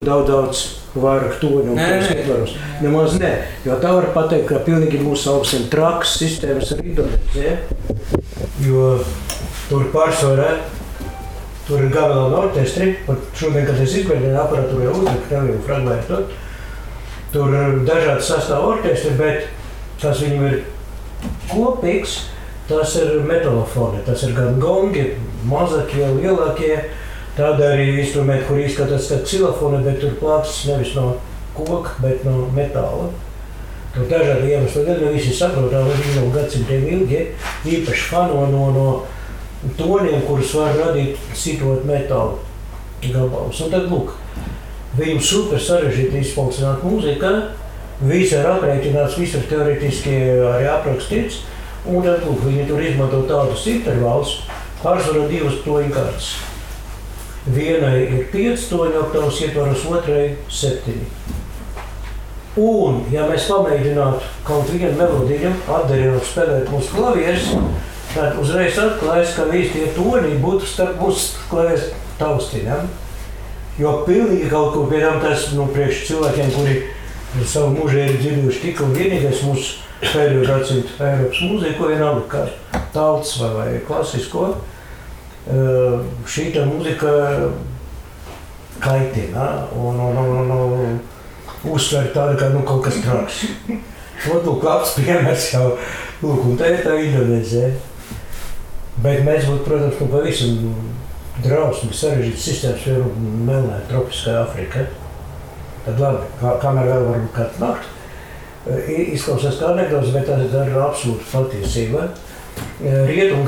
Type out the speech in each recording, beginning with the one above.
daudz, daudz vairāk toņu un ietvaros. Nemaz ne. Jo tā var pateikt, ka pilnīgi mūsu augstiem traks sistēmas ar Indonēziju. Jo tur pārsvarā tur ir gabalā orķestri. Pat šodien, kad es izmēģināju aparatūru jau uzlikt, nav jau fragmentu. Tur ir dažādi sastāv orķestri, bet tas viņam ir kopīgs. Tas ir metālofoni, tas ir gan gongi, mazākie, lielākie. Tāda arī instrumenti, kur izskatās kā xilofoni, bet tur plāksnes nevis no koka, bet no metāla. Tur dažādi iemesli dēļ, jo visi saprot, ka viņi jau gadsimtiem ilgi īpaši fano no, no toniem, kurus var radīt sitot metālu gabalus. Un tad, lūk, viņam super sarežģīti izpaucināt mūzika, viss ir aprēķināts, viss ir teoretiski arī aprakstīts, un tad, lūk, viņi tur izmanto tādus intervālus, pārsvarā divas toņu kārtas. Vienai ir 5 toņu oktavas ietvaros, otrai 7. Un, ja mēs pamēģinātu kaut vienu melodiju atdarīt, spēlēt mūsu klavierus, tad uzreiz atklājas, ka visi tie toņi būtu starp mūsu klavierus taustiņām. Jo pilnīgi kaut kur pie tam tas, nu, priekš cilvēkiem, kuri savu mūžu ir dzirdējuši tik un vienīgais mūsu pēdējo gadsimtu Eiropas mūziku, vienalga kā tautas vai, vai klasisko, šī tā mūzika kaitina un, un, un, un, uzsver tādu, ka nu, kaut kas traks. Ot, lūk, labs piemērs jau, lūk, un tā ir tā Indonēzija. Bet mēs būtu, protams, nu, pavisam drausmīgi sarežģīts sistēmas, jo melnē tropiskā Afrika. Tad labi, kā, kamēr vēl varbūt kāds nakt, izklausās kā anekdots, bet tas ir absolūti patiesība. Rietum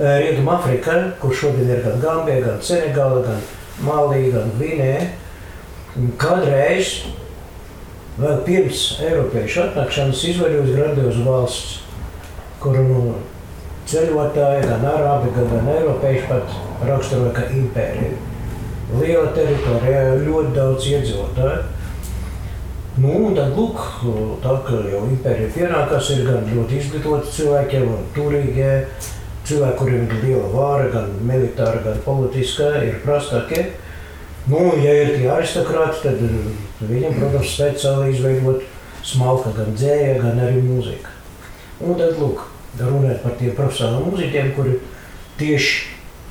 Gambē, Rietum Afrika, kur šodien ir gan Gambē, gan Senegāla, gan Malī, gan Gvinē, kādreiz vēl pirms Eiropiešu atnākšanas izveidojas grandiozu valsts, kuru nu, ceļotāji, gan arābi, gan, gan eiropieši pat raksturoja kā impēriju. Liela teritorija, ļoti daudz iedzīvotāju. Nu, un tad, lūk, tā kā jau impērija pienākās, ir gan ļoti izglītoti cilvēki, gan turīgie cilvēki, kuriem ir liela vāra, gan militāra, gan politiskā, ir prastākie. Nu, ja ir tie aristokrāti, tad eh, viņam, protams, speciāli izveidot smalka gan dzēja, gan arī mūzika. Un tad, lūk, runāt par tiem profesionāliem mūziķiem, kuri tieši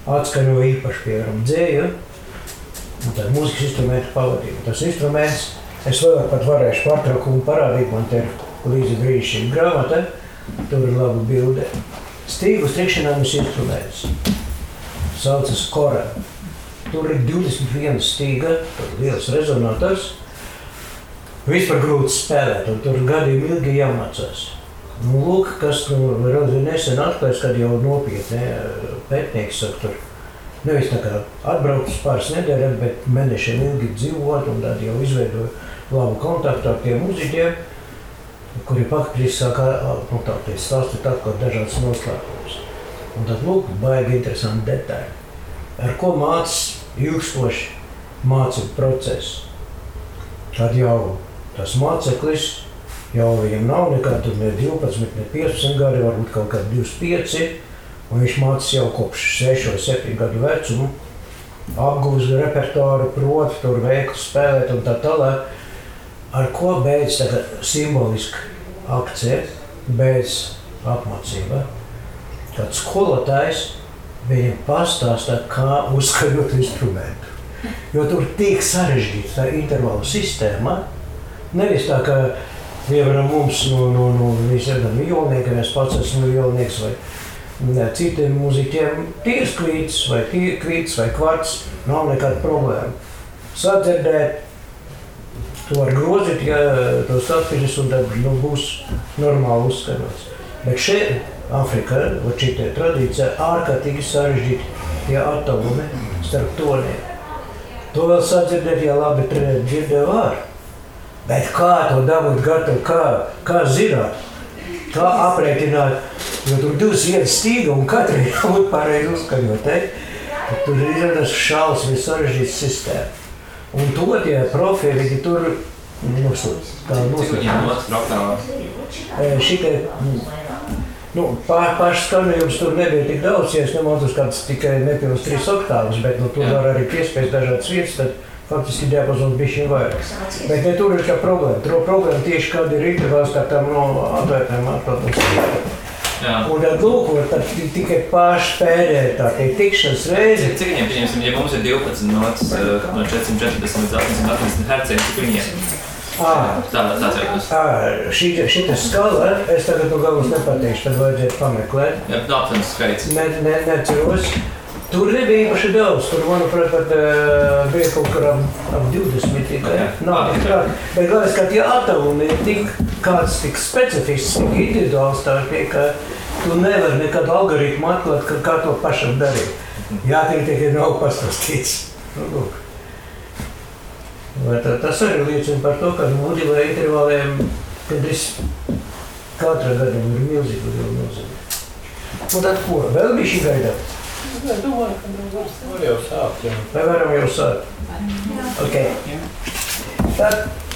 atskaņo īpaši, piemēram, dzēju, un tad mūzikas instrumentu pavadību. Tas instruments, es vēl pat varēšu pārtraukumu parādīt, man te ir līdzi brīnišķīga grāmata, tur ir laba bilde. Stīgu strikšanām ir instruments, saucas kora. Tur ir 21 stīga, liels rezonators. Vispār grūti spēlēt, un tur gadiem ilgi jāmācās. Nu, lūk, kas nu, nesen atklājis, kad jau nopietni eh, pētnieki saka, tur nevis tā kā atbraukt uz pāris nedēļām, bet mēnešiem ilgi dzīvot, un tad jau izveidoja labu kontaktu ar tiem muziķiem, kuri pakļīs sākā, nu tā teikt, stāstīt atklāt dažādas noslēpumus. Un tad, lūk, baigi interesanti detaļi. Ar ko mācas ilgstoši mācību procesu? Tad jau tas māceklis jau viņam nav nekādu ne 12, ne 15 gadi, varbūt kaut kādi 25. Un viņš mācās jau kopš 6 vai 7 gadu vecuma. Apgūst repertuāru, prot, tur veikli spēlēt un tā tālāk. Ar ko beidz tagad simboliski akcija, beidz apmācība. Tad skolotājs viņam pastāstā, kā uzskaņot instrumentu. Jo tur tik sarežģīta tā intervāla sistēma. Nevis tā, ka piemēram mums no, no, no visiem violniekiem, es pats esmu violnieks vai ne, citiem mūziķiem, tīrs kvīts vai tīrs kvīts vai kvarts, nav nekāda problēma. Sadzirdēt, to var grozīt, ja tos atpiņas un tad nu, būs normāli uzskanots. Bet šeit, Afrikā, vai šitie tradīcija, ārkārtīgi sarežģīti tie attālumi starp toniem. To vēl sadzirdēt, ja labi dzirdē var. Bet kā to dabūt gatavu, kā, kā zināt, kā aprēķināt, jo tur 21 stīga un katrai jābūt pareizi uzskaņot, te? Tur ir šausmīgi sarežģīts sistēma. Un to tie viņi tur nosūt, kā nosūt. Šitie, nu, pār, paši skanējums tur nebija tik daudz, ja es nemaldos kāds tikai nepilns trīs oktāvas, bet nu, tur var arī piespiest dažādas vietas, tad faktiski diapazons bija šī vairāk. Bet ne tur ir kā problēma. Tur problēma tieši kāda ir intervāls ar tām no atvērtām atklātām. Un tad lūk, tad tikai pēdējā tā ir tikšanās reize. Cik viņiem, pieņemsim, ja mums ir 12 notis no 440 līdz 880 herciem, cik viņiem? Ah, tā, tas. Ah, šī, šī skala, es tagad no galvas nepateikšu, tad vajadzētu pameklēt. Jā, tā aptuvens skaits. Ne, ne, neceros. Tur nebija īpaši daudz. Tur, manuprāt, pat, uh, bija kaut kur ap, ap 20 tikai. Nav tik traki. Bet galvenais, ka tie attālumi ir tik kāds tik specifisks, tik individuāls, tā pie, ka tu nevari nekādu algoritmu atklāt, ka kā to pašam darīt. Jā, tie tikai nav pastāstīts. Nu, lūk. Tā, tas arī liecina par to, ka mūdīvā intervāliem gandrīz katra gadam ir milzīga nozīme. Un tad ko? Vēl bija šī gaidāta? Es domāju, ka mēs varam jau sākt. Jā. Vai varam jau sākt? Okay. Tad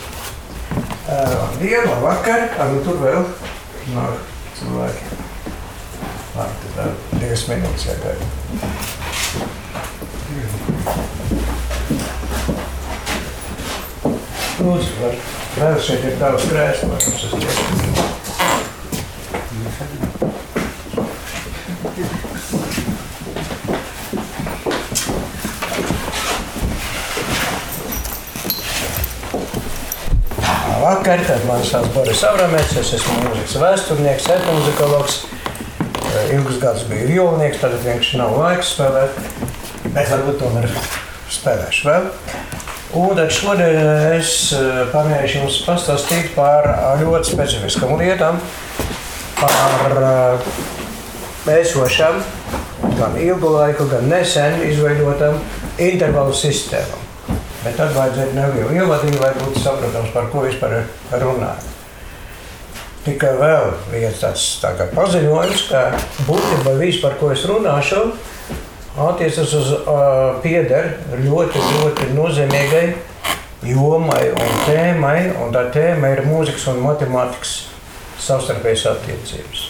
uh, viena vakar, ar nu tur vēl nāk cilvēki. Labi, tad vēl divas minūtes jāgaida. Lūdzu, var, vēl šeit ir tavs krēsls, mums tas tiek. Vakar. Tad man sauc Boris Avramets, es esmu mūzikas vēsturnieks, etnomuzikologs. Eh, ilgus gadus biju violnieks, tagad vienkārši nav laiks spēlēt. Bet varbūt tomēr spēlēšu vēl. Un tad šodien es eh, pamēģināšu jums pastāstīt par ļoti specifiskām lietām, par esošām, gan ilgu laiku, gan nesen izveidotām intervalu sistēmām. Bet tad vajadzētu nelielu ievadību, lai būtu saprotams, par ko vispār runājam. Tikai vēl viens tāds tā paziņojums, ka būtībā viss, par ko es runāšu, attiecas uz uh, pieder ļoti, ļoti nozīmīgai jomai un tēmai, un tā tēma ir mūzikas un matemātikas savstarpējas attiecības.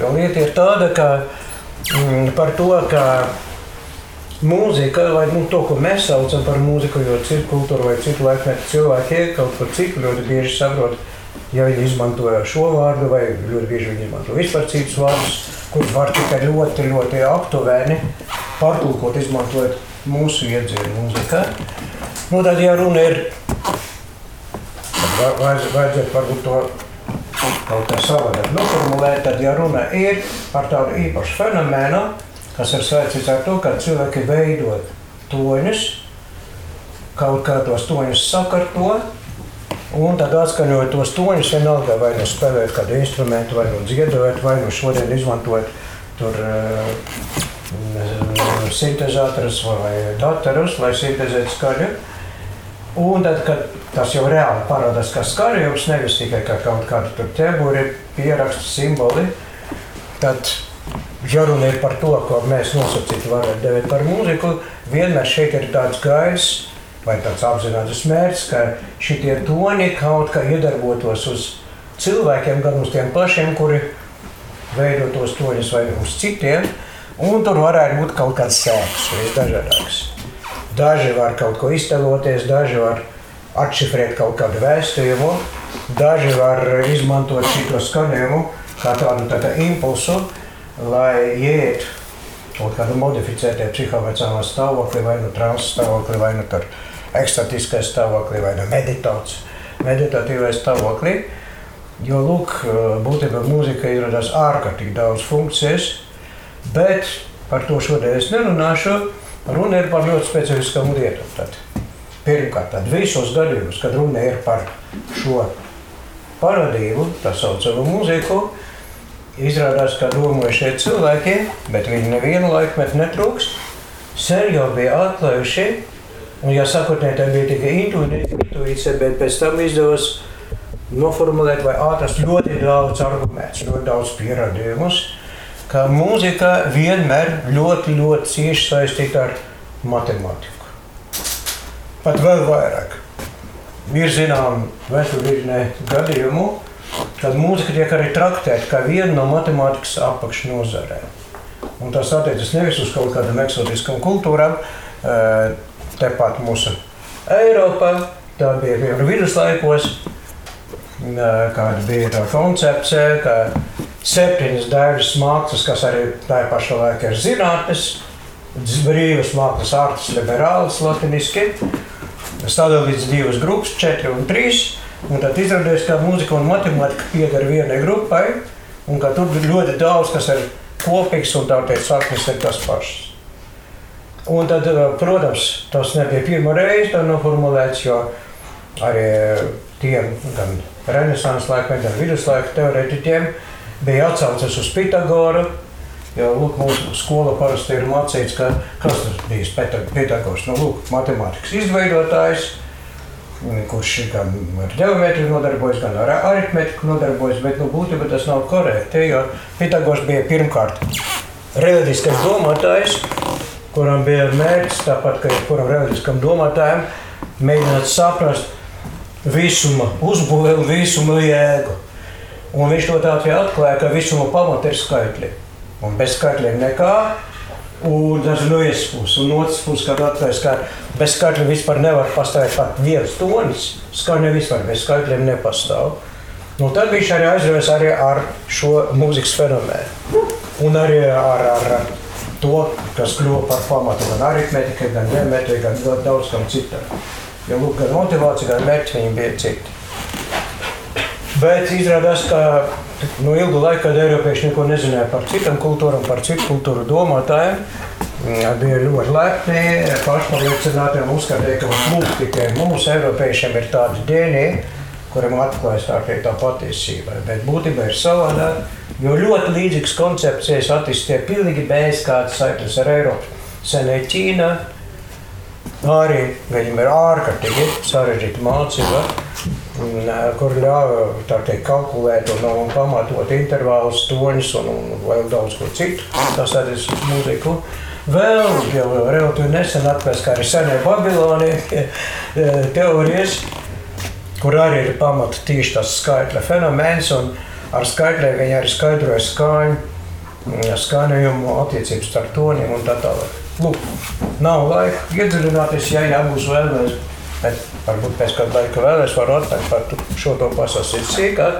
Jo lieta ir tāda, ka mm, par to, ka mūzika, vai nu, to, ko mēs saucam par mūziku, jo citu kultūru vai citu laikmetu cilvēki kaut ko citu ļoti bieži saprot. Ja viņi izmanto šo vārdu, vai ļoti bieži viņi izmanto vispār citus vārdus, kurus var tikai ļoti, ļoti aptuveni pārtulkot, izmantojot mūsu iedzienu mūzikā. Nu, tad, ja runa ir, tad vajadzētu varbūt to kaut kā savādāk noformulēt, tad, ja runa ir par tādu īpašu fenomenu, kas ir saistīts ar to, ka cilvēki veido toņus, kaut kā tos toņus sakārto, un tad atskaņojot tos toņus, vienalga vai nu spēlēt kādu instrumentu, vai nu dziedot, vai nu šodien izmantojot tur uh, sintēzatorus vai datorus, lai sintēzētu skaļu. Un tad, kad tas jau reāli parādās kā skaļums, nevis tikai kā kaut kāda tur ķēburi, pierakstu simboli, tad ja runa ir par to, ko mēs nosacītu varētu devēt par mūziku, vienmēr šeit ir tāds gaiss vai tāds apzināts mērķis, ka šitie toni kaut kā iedarbotos uz cilvēkiem, gan uz tiem pašiem, kuri veido tos toņus vai uz citiem, un tur varētu būt kaut kāds sēks, visdažādāks. Daži var kaut ko izteloties, daži var atšifrēt kaut kādu vēstījumu, daži var izmantot šito skanējumu kā tādu tā kā impulsu, lai iet kaut kādu modificētu psiholoģiskā stāvoklī, vai nu transa stāvoklī, vai nu ekstatiskā stāvoklī, vai nu meditatīvā stāvoklī. Jo, lūk, būtībā mūzika ir radās ārkārtīgi daudz funkcijas, bet par to šodien es nerunāšu. Runa ir par ļoti specifiskām lietām. Tad, pirmkārt, tad visos gadījumos, kad runa ir par šo paradību, tā saucamo mūziku, Izrādās, ka domāju šie cilvēki, bet viņi nevienu laikmetu netrūkst, sen jau bija atklājuši, un ja sakotnē tā bija tikai intuīcija, bet pēc tam izdevās noformulēt vai atrast ļoti daudz argumentus, ļoti daudz pierādījumus, ka mūzika vienmēr ļoti, ļoti cieši saistīta ar matemātiku. Pat vēl vairāk. Ir zinām vēsturīšanai gadījumu, tad mūzika tiek arī traktēta kā viena no matemātikas apakšnodarbēm. Un tas attiecas nevis uz kaut kādām eksotiskām kultūrām, eh, tepat mūsu Eiropā. Tā bija piemēram viduslaikos, kāda bija tā koncepcija, ka septiņas daļas mākslas, kas arī tajā pašā laikā ir zinātnes, brīvas mākslas, artes, liberālas, latiniski, sadalīts divas grupas, četri un trīs, un tad izrādījās, ka mūzika un matemātika pieder vienai grupai, un ka tur ir ļoti daudz, kas ir kopīgs un tā teikt saknes ir tas pašs. Un tad, protams, tas nebija pirmo reizi tā noformulēts, jo arī tiem gan renesans laikiem, gan viduslaika teorētiķiem bija atsauces uz Pitagoru, Jo lūk, mūsu skola parasti ir mācīts, ka kas tas bija Pitagors, nu, lūk, matemātikas izveidotājs, kurš gan ar ģeometriju nodarbojas, gan ar aritmetiku nodarbojas, bet nu, būtībā tas nav korekti, jo Pitagors bija pirmkārt reliģiskais domātājs, kuram bija mērķis, tāpat kā kuram reliģiskam domātājam, mēģināt saprast visuma uzbūvi un visuma jēgu. Un viņš to tā atklāja, ka visuma pamata ir skaitļi un bez skaitļiem nekā. Un tas ir no vienas puses, un otrs puses, kad atklājas, ka bez skaitļiem vispār nevar pastāvēt pat viens tonis. Skaņa vispār bez skaitļiem nepastāv. Nu, tad viņš arī aizrāvis arī ar šo mūzikas fenomenu. Un arī ar, ar to, kas kļuva par pamatu gan aritmetikai, gan geometrikai, gan daudz kam citam. Jo lūk, gan motivācija, gan mērķi viņiem bija citi. Bet izrādās, ka nu, ilgu laiku, kad Eiropieši neko nezināja par citām kultūrām, par citu kultūru domātājiem, bija ļoti lepni, pašpārliecināti un uzskatīja, ka mums tikai mums, Eiropiešiem, ir tādi ģēniji, kuriem atklājas tā, tā patiesība. Bet būtībā ir savādāk, jo ļoti līdzīgas koncepcijas attīstīja pilnīgi bez kādas saites ar Eiropu. Senē Ķīna, arī viņam ir ārkārtīgi sarežģīta mācība kur ļauj teikt, kalkulēt un, un pamatot intervālus, toņus un, un vēl daudz ko citu. Tas arī ir uz mūziku. Vēl jau relatīvi nesen atklāts, kā arī senie Babilonie teorijas, kur arī ir pamata tieši tas skaitļa fenomens, un ar skaitļiem viņi arī skaidroja skaņu, skaņojumu attiecības starp toniem un tā tālāk. Lūk, nav laika iedziļināties, ja jābūs vēlreiz Bet varbūt pēc kāda laika vēl es varu atnākt par šo to pasāstīt sīkāk.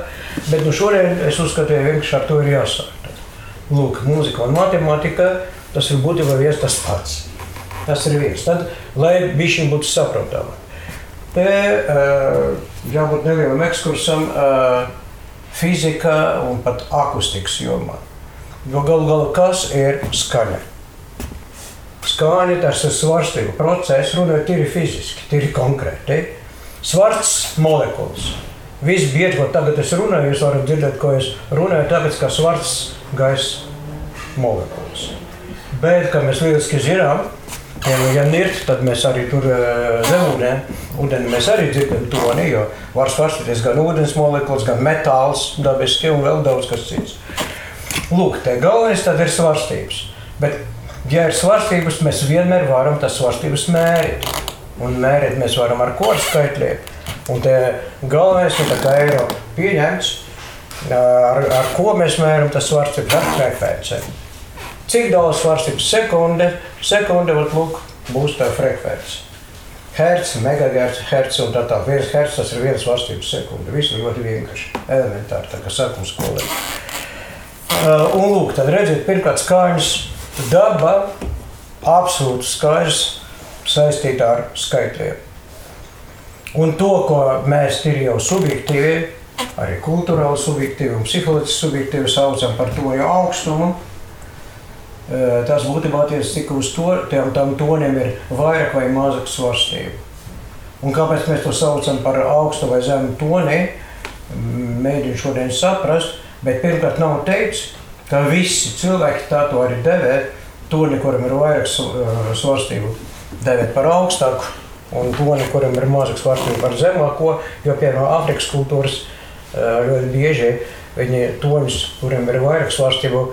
Bet nu šodien es uzskatīju, ka vienkārši ar to ir jāsāk. Lūk, mūzika un matemātika, tas ir būtībā viens tas pats. Tas ir viens. Tad, lai bišķiņ būtu saprotama. Te jābūt nelielam ekskursam fizika un pat akustikas jomā. Jo galu galā kas ir skaņa? Skāni tas ir svarstību process, runājot tīri fiziski, tīri konkrēti. Svarts molekulas. Viss bieži, ko tagad es runāju, jūs varat dzirdēt, ko es runāju, tāpēc, ka svarts gaisa molekulas. Bet, kā mēs lieliski zinām, ja, ja nirt, tad mēs arī tur zemūdē, ūdeni mēs arī dzirdam toni, jo var svārstīties gan ūdens molekulas, gan metāls dabiski un vēl daudz kas cits. Lūk, te galvenais tad ir svārstības. Bet Ja ir svārstības, mēs vienmēr varam tas svārstības mērīt. Un mērīt mēs varam ar korskaitļiem. Un te galvenais ir, ka eiro pieņemts, ar, ar ko mēs mēram tas svārstības ar frekvencēm. Cik daudz svārstības sekunde, sekunde, vat lūk, būs tā frekvence. Hertz, megahertz, hertz un tā tā. Viens hertz tas ir viens svārstības sekunde. Viss ļoti vienkārši, elementāri, tā kā saka mums kolēģi. Un lūk, tad redziet, pirmkārt skaņas Daba absolūti skaidrs saistīta ar skaitļiem. Un to, ko mēs ir jau subjektīvi, arī kultūrāli subjektīvi un psiholoģiski subjektīvi saucam par to jau augstumu, e, tas būtībā attiecas tikai uz to, tiem tam toniem ir vairāk vai mazāk svārstību. Un kāpēc mēs to saucam par augstu vai zemu toni, mēģinu šodien saprast, bet pirmkārt nav teikts, ka visi cilvēki tā to arī devē, toni, kuram ir vairāk uh, svārstību, devēt par augstāku, un toni, kuram ir mazāk svārstību par zemāko, jo, piemēram, Āfrikas kultūras uh, ļoti bieži viņi toņus, kuriem ir vairāk svārstību,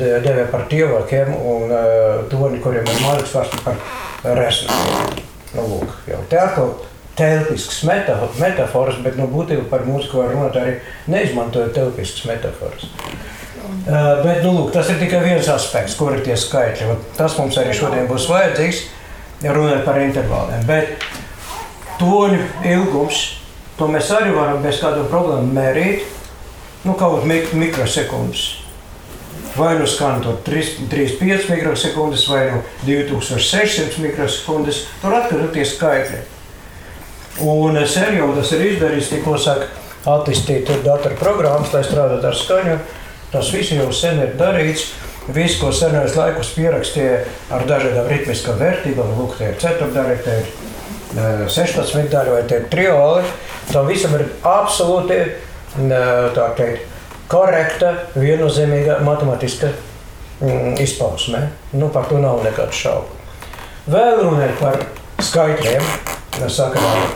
devē par tievākiem, un uh, toni, kuriem ir mazāk svārstību par resnākiem. Nu, lūk, jau te atkal telpisks metafors, bet nu, būtībā par mūziku var runāt arī neizmantojot telpisks metafors. Uh, bet, nu, lūk, tas ir tikai viens aspekts, kur ir tie skaitļi. Un tas mums arī šodien būs vajadzīgs, ja runājot par intervāliem. Bet toņu ilgums, to mēs arī varam bez kādām problēmām mērīt, nu, kaut mik mikrosekundes. Vai nu skan to 3,5 mikrosekundes, vai nu 2600 mikrosekundes, tur atkarīgs no skaitļa. Un Sergio tas ir izdarījis, tikko saka, attīstīt datorprogrammas, lai strādātu ar skaņu. Tas viss jau sen ir darīts. Viss, ko senais laikus pierakstīja ar dažādām ritmiskām vērtībām, lūk, tie ir ceturtdaļa, tie ir 16 daļa vai tie ir trioli, tam visam ir absolūti tā teikt, korekta, viennozīmīga matemātiska mm, izpausme. Nu, par to nav nekādu šaubu. Vēl runājot par skaitļiem, sakarā ar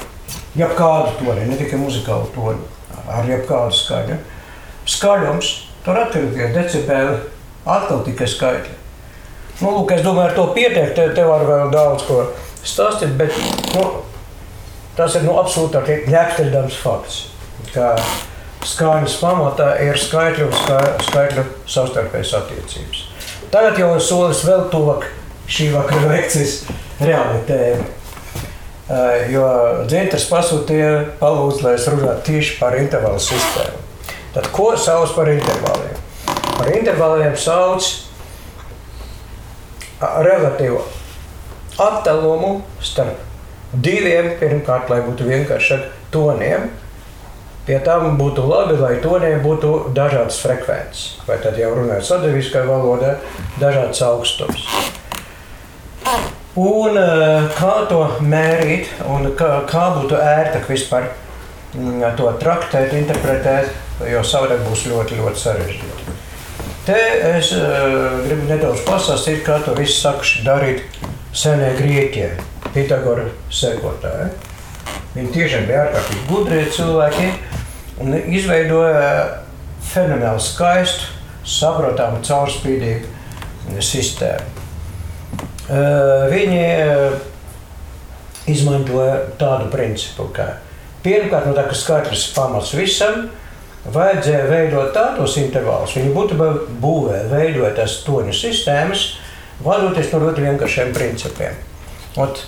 jebkādu toni, ne tikai muzikālu toni, ar jebkādu skaļu. Skaļums, tur atkarīgi ir decibeli, atkal tikai skaitļi. Nu, lūk, es domāju, ar to pietiek, te, te var vēl daudz ko stāstīt, bet nu, tas ir nu, absolūti neapstrīdams fakts, ka skaņas pamatā ir skaitļu un ska, skaitļu savstarpējas attiecības. Tagad jau solis vēl tuvāk šī vakara lekcijas realitātei. Jo dzintars pasūtīja palūdzu, lai es runātu tieši par intervālu sistēmu. Tad ko sauc par intervāliem? Par intervāliem sauc relatīvu attālumu starp diviem, pirmkārt, lai būtu vienkāršāk, toniem. Pie tam būtu labi, lai toniem būtu dažādas frekvences, vai tad jau runājot sadarbīskā valodā, dažāds augstums. Un kā to mērīt, un kā, kā būtu ērtāk vispār mm, to traktēt, interpretēt, jo savādāk būs ļoti, ļoti sarežģīti. Te es uh, gribu nedaudz pastāstīt, kā to visu sākuši darīt senie grieķi, Pitagora sekotāji. Viņi tiešām bija ārkārtīgi gudri cilvēki un izveidoja fenomenāli skaistu, saprotamu, caurspīdīgu sistēmu. Uh, viņi uh, izmantoja tādu principu, ka pirmkārt, no tā, ka skaitlis ir pamats visam, uh, vajadzēja veidot tādus intervālus. Viņi būtībā būvēja, veidoja tās toņu sistēmas, vadoties no ļoti vienkāršiem principiem. Ot,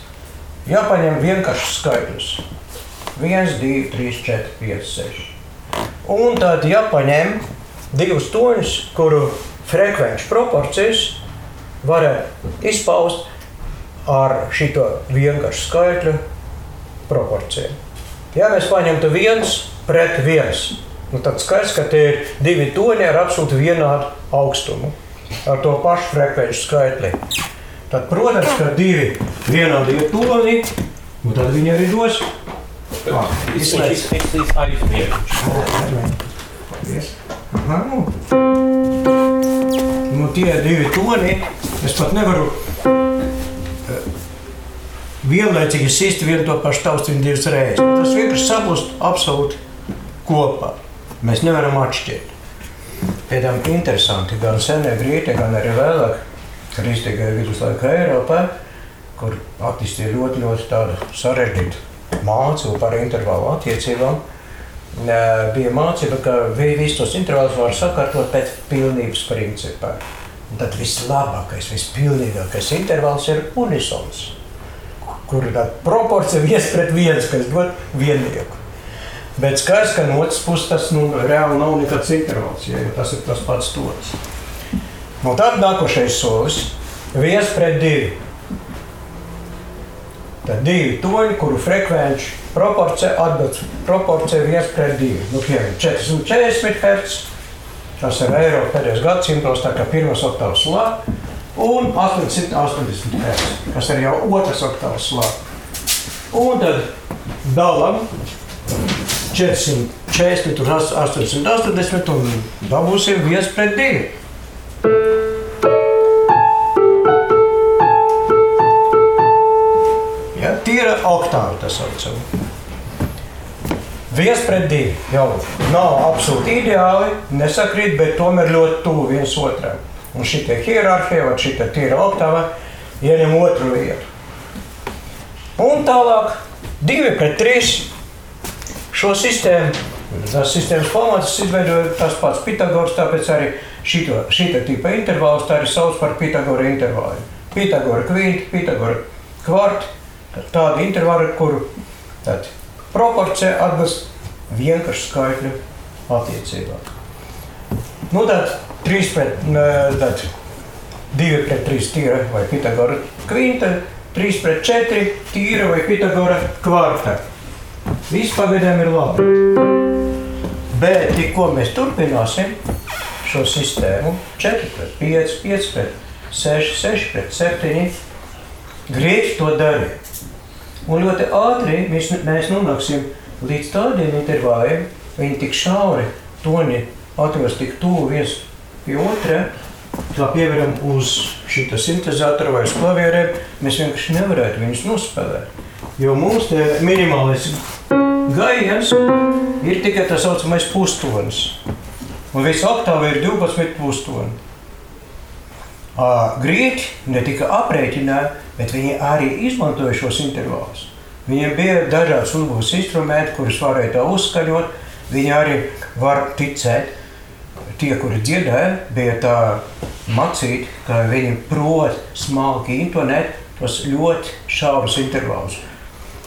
jāpaņem vienkāršs skaitļus. 1, 2, 3, 4, 5, 6. Un tad jāpaņem divus toņus, kuru frekvenču proporcijas varētu izpaust ar šito vienkāršu skaitļu proporciju. Ja mēs paņemtu viens pret viens, Nu, tad skaidrs, ka tie ir divi toņi ar absolūti vienādu augstumu, ar to pašu frekvenču skaitli. Tad, protams, ka divi vienādi ir toņi, un tad viņi arī dos. Ah, izslēdz. Aha, nu. nu, tie divi toņi, es pat nevaru eh, vienlaicīgi sist vienu to pašu taustiņu divas reizes. Tas vienkārši saplūst absolūti kopā. Mēs nevaram atšķirt. Tam interesanti, gan senie grieķi, gan arī vēlāk, kristīgajā viduslaika Eiropā, kur attīstīja ļoti, ļoti tādu sarežģītu mācību par intervālu attiecībām, bija mācība, ka visus tos intervālus var sakārtot pēc pilnības principā. Un tad vislabākais, vispilnīgākais intervāls ir unisons, kur ir tāda proporcija viens pret viens, kas dod viennieku. Bet skaidrs, ka no otras puses tas nu, reāli nav nekāds intervāls, ja, jo tas ir tas pats tonis. Nu, tad nākošais solis - viens pret divi. Tad divi toņi, kuru frekvenču proporcija atbilst proporcija viens pret divi. Nu, piemēram, 440 Hz, tas ir eiro pēdējos gadsimtos, tā kā pirmās oktavas slā, un 880 Hz, kas ir jau otras oktavas slā. Un tad dalam 440, tur 880 un dabūsim viens pret divi. Ja, tīra oktāva tas saucam. Viens pret divi jau nav absolūti ideāli, nesakrīt, bet tomēr ļoti tuvu viens otram. Un šī hierarhija, vai šī tīra oktāva, ieņem otru vietu. Un tālāk, divi pret trīs šo sistēmu. Tās sistēmas pamats izveidoja tas pats Pitagors, tāpēc arī šito, šita tipa intervālus tā arī sauc par Pitagora intervāliem. Pitagora kvinti, Pitagora kvarti, tādi intervāli, kuru Tad proporcija atbilst vienkāršu skaitļu attiecībā. Nu, tad 3 pret tad 2 pret 3 tīra vai Pitagora kvinte, 3 pret 4 tīra vai Pitagora kvarta. Viss pagaidām ir labi. Bet tikko mēs turpināsim šo sistēmu 4 pret 5, 5 pret 6, 6 pret 7, grieķi to darīja. Un ļoti ātri mēs, mēs nonāksim līdz tādiem intervāliem, viņi tik šauri, toņi atrodas tik tuvu viens pie otra, kā pievēram uz šita sintezatora vai uz klavierēm, mēs vienkārši nevarētu viņus nospēlēt. Jo mums te minimālais gājiens ir tikai tā saucamais pustonis. Un viss oktāva ir 12 pustoni. Grieķi ne tikai aprēķināja, bet viņi arī izmantoja šos intervālus. Viņiem bija dažādas uzbūves instrumenti, kurus varēja tā uzskaņot. Viņi arī var ticēt, tie, kuri dziedāja, bija tā mācīti, ka viņi prot smalki intonēt tos ļoti šaurus intervālus.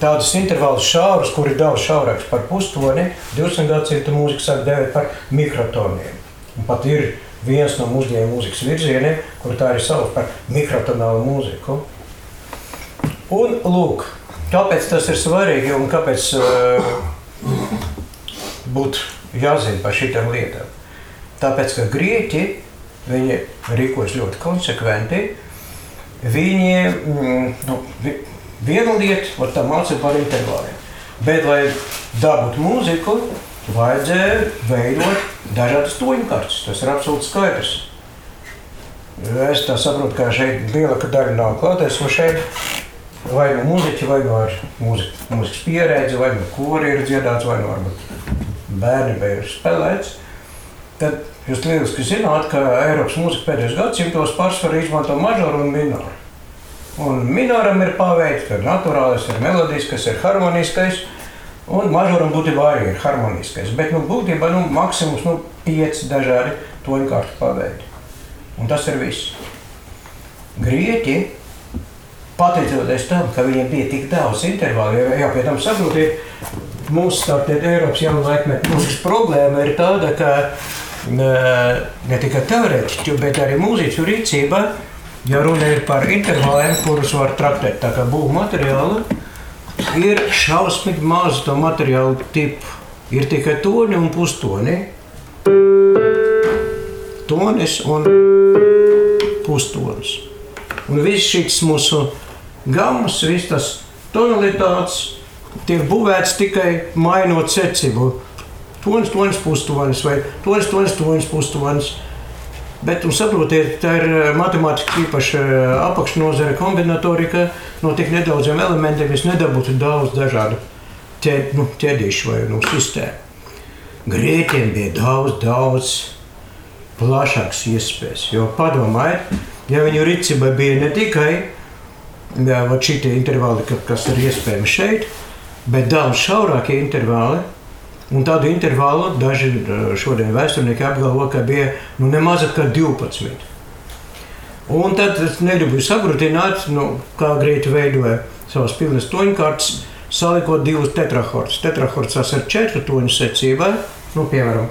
Tādus intervālus šaurus, kuri ir daudz šaurāks par pustoni, 20 gadsimta mūzika sāk dēvēt par mikrotoniem. Un pat ir viens no mūsdienu mūzikas virzieniem, kur tā ir sauc par mikrotonālu mūziku. Un lūk, kāpēc tas ir svarīgi un kāpēc uh, būtu jāzina par šitām lietām. Tāpēc, ka grieķi, viņi rīkojas ļoti konsekventi, viņi, mm, nu, vienu lietu, var tā mācīt par intervāliem. Bet, lai dabūtu mūziku, vajadzēja veidot dažādas toņkartes. Tas ir absolūti skaidrs. Es tā saprotu, ka šeit lielākā daļa nav klātesošai. Vai nu mūziķi, vai nu ar mūzikas, mūzikas pieredzi, vai nu kori ir dziedāts, vai nu varbūt bērni bija spēlēts. Tad jūs lieliski zināt, ka Eiropas mūzika pēdējos gadsimtos pārsvarā izmanto mažoru un minoru. Un minoram ir paveikts, ka naturālais ir melodiskais, ir harmoniskais, un mažoram būtībā arī ir harmoniskais. Bet nu, būtībā nu, maksimums nu, pieci dažādi toņkārtu paveikti. Un tas ir viss. Grieķi, pateicoties tam, ka viņiem bija tik daudz intervālu, jau, jau pie tam saprotiet, mūsu startēt Eiropas jaunu laikmetu mūzikas problēma ir tāda, ka ne, ne tikai teorētiķu, bet arī mūziķu rīcība Ja runa ir par intervāliem, kurus var traktēt tā kā būvniecības materiālu, ir šausmīgi maz to materiālu tipu. Ir tikai toni un pustoni. Tonis un pustonis. Un viss šis mūsu gammas, viss tas tonalitātes tiek būvēts tikai mainot secību. Tonis, tonis, pustonis vai tonis, tonis, tonis, pustonis. Bet, saprotiet, tā ir eh, matemātiski īpaša eh, apakšnodara kombinatorika. No tik nedaudziem elementiem es nedabūtu daudz dažādu ķed, nu, ķēdīšu vai nu, sistēmu. Grieķiem bija daudz, daudz plašākas iespējas. Jo padomājiet, ja viņu rīcība bija ne tikai šie intervāli, kas ir iespējami šeit, bet daudz šaurākie intervāli Un tādu intervālu daži eh, šodien vēsturnieki apgalvo, ka bija nu, nemaz kā 12. Un tad es negribu sagrutināt, nu, kā grieķi veidoja savas pilnas toņkārtas, salikot divus tetrahordus. Tetrahords tas ir četru toņu secībā, nu, piemēram.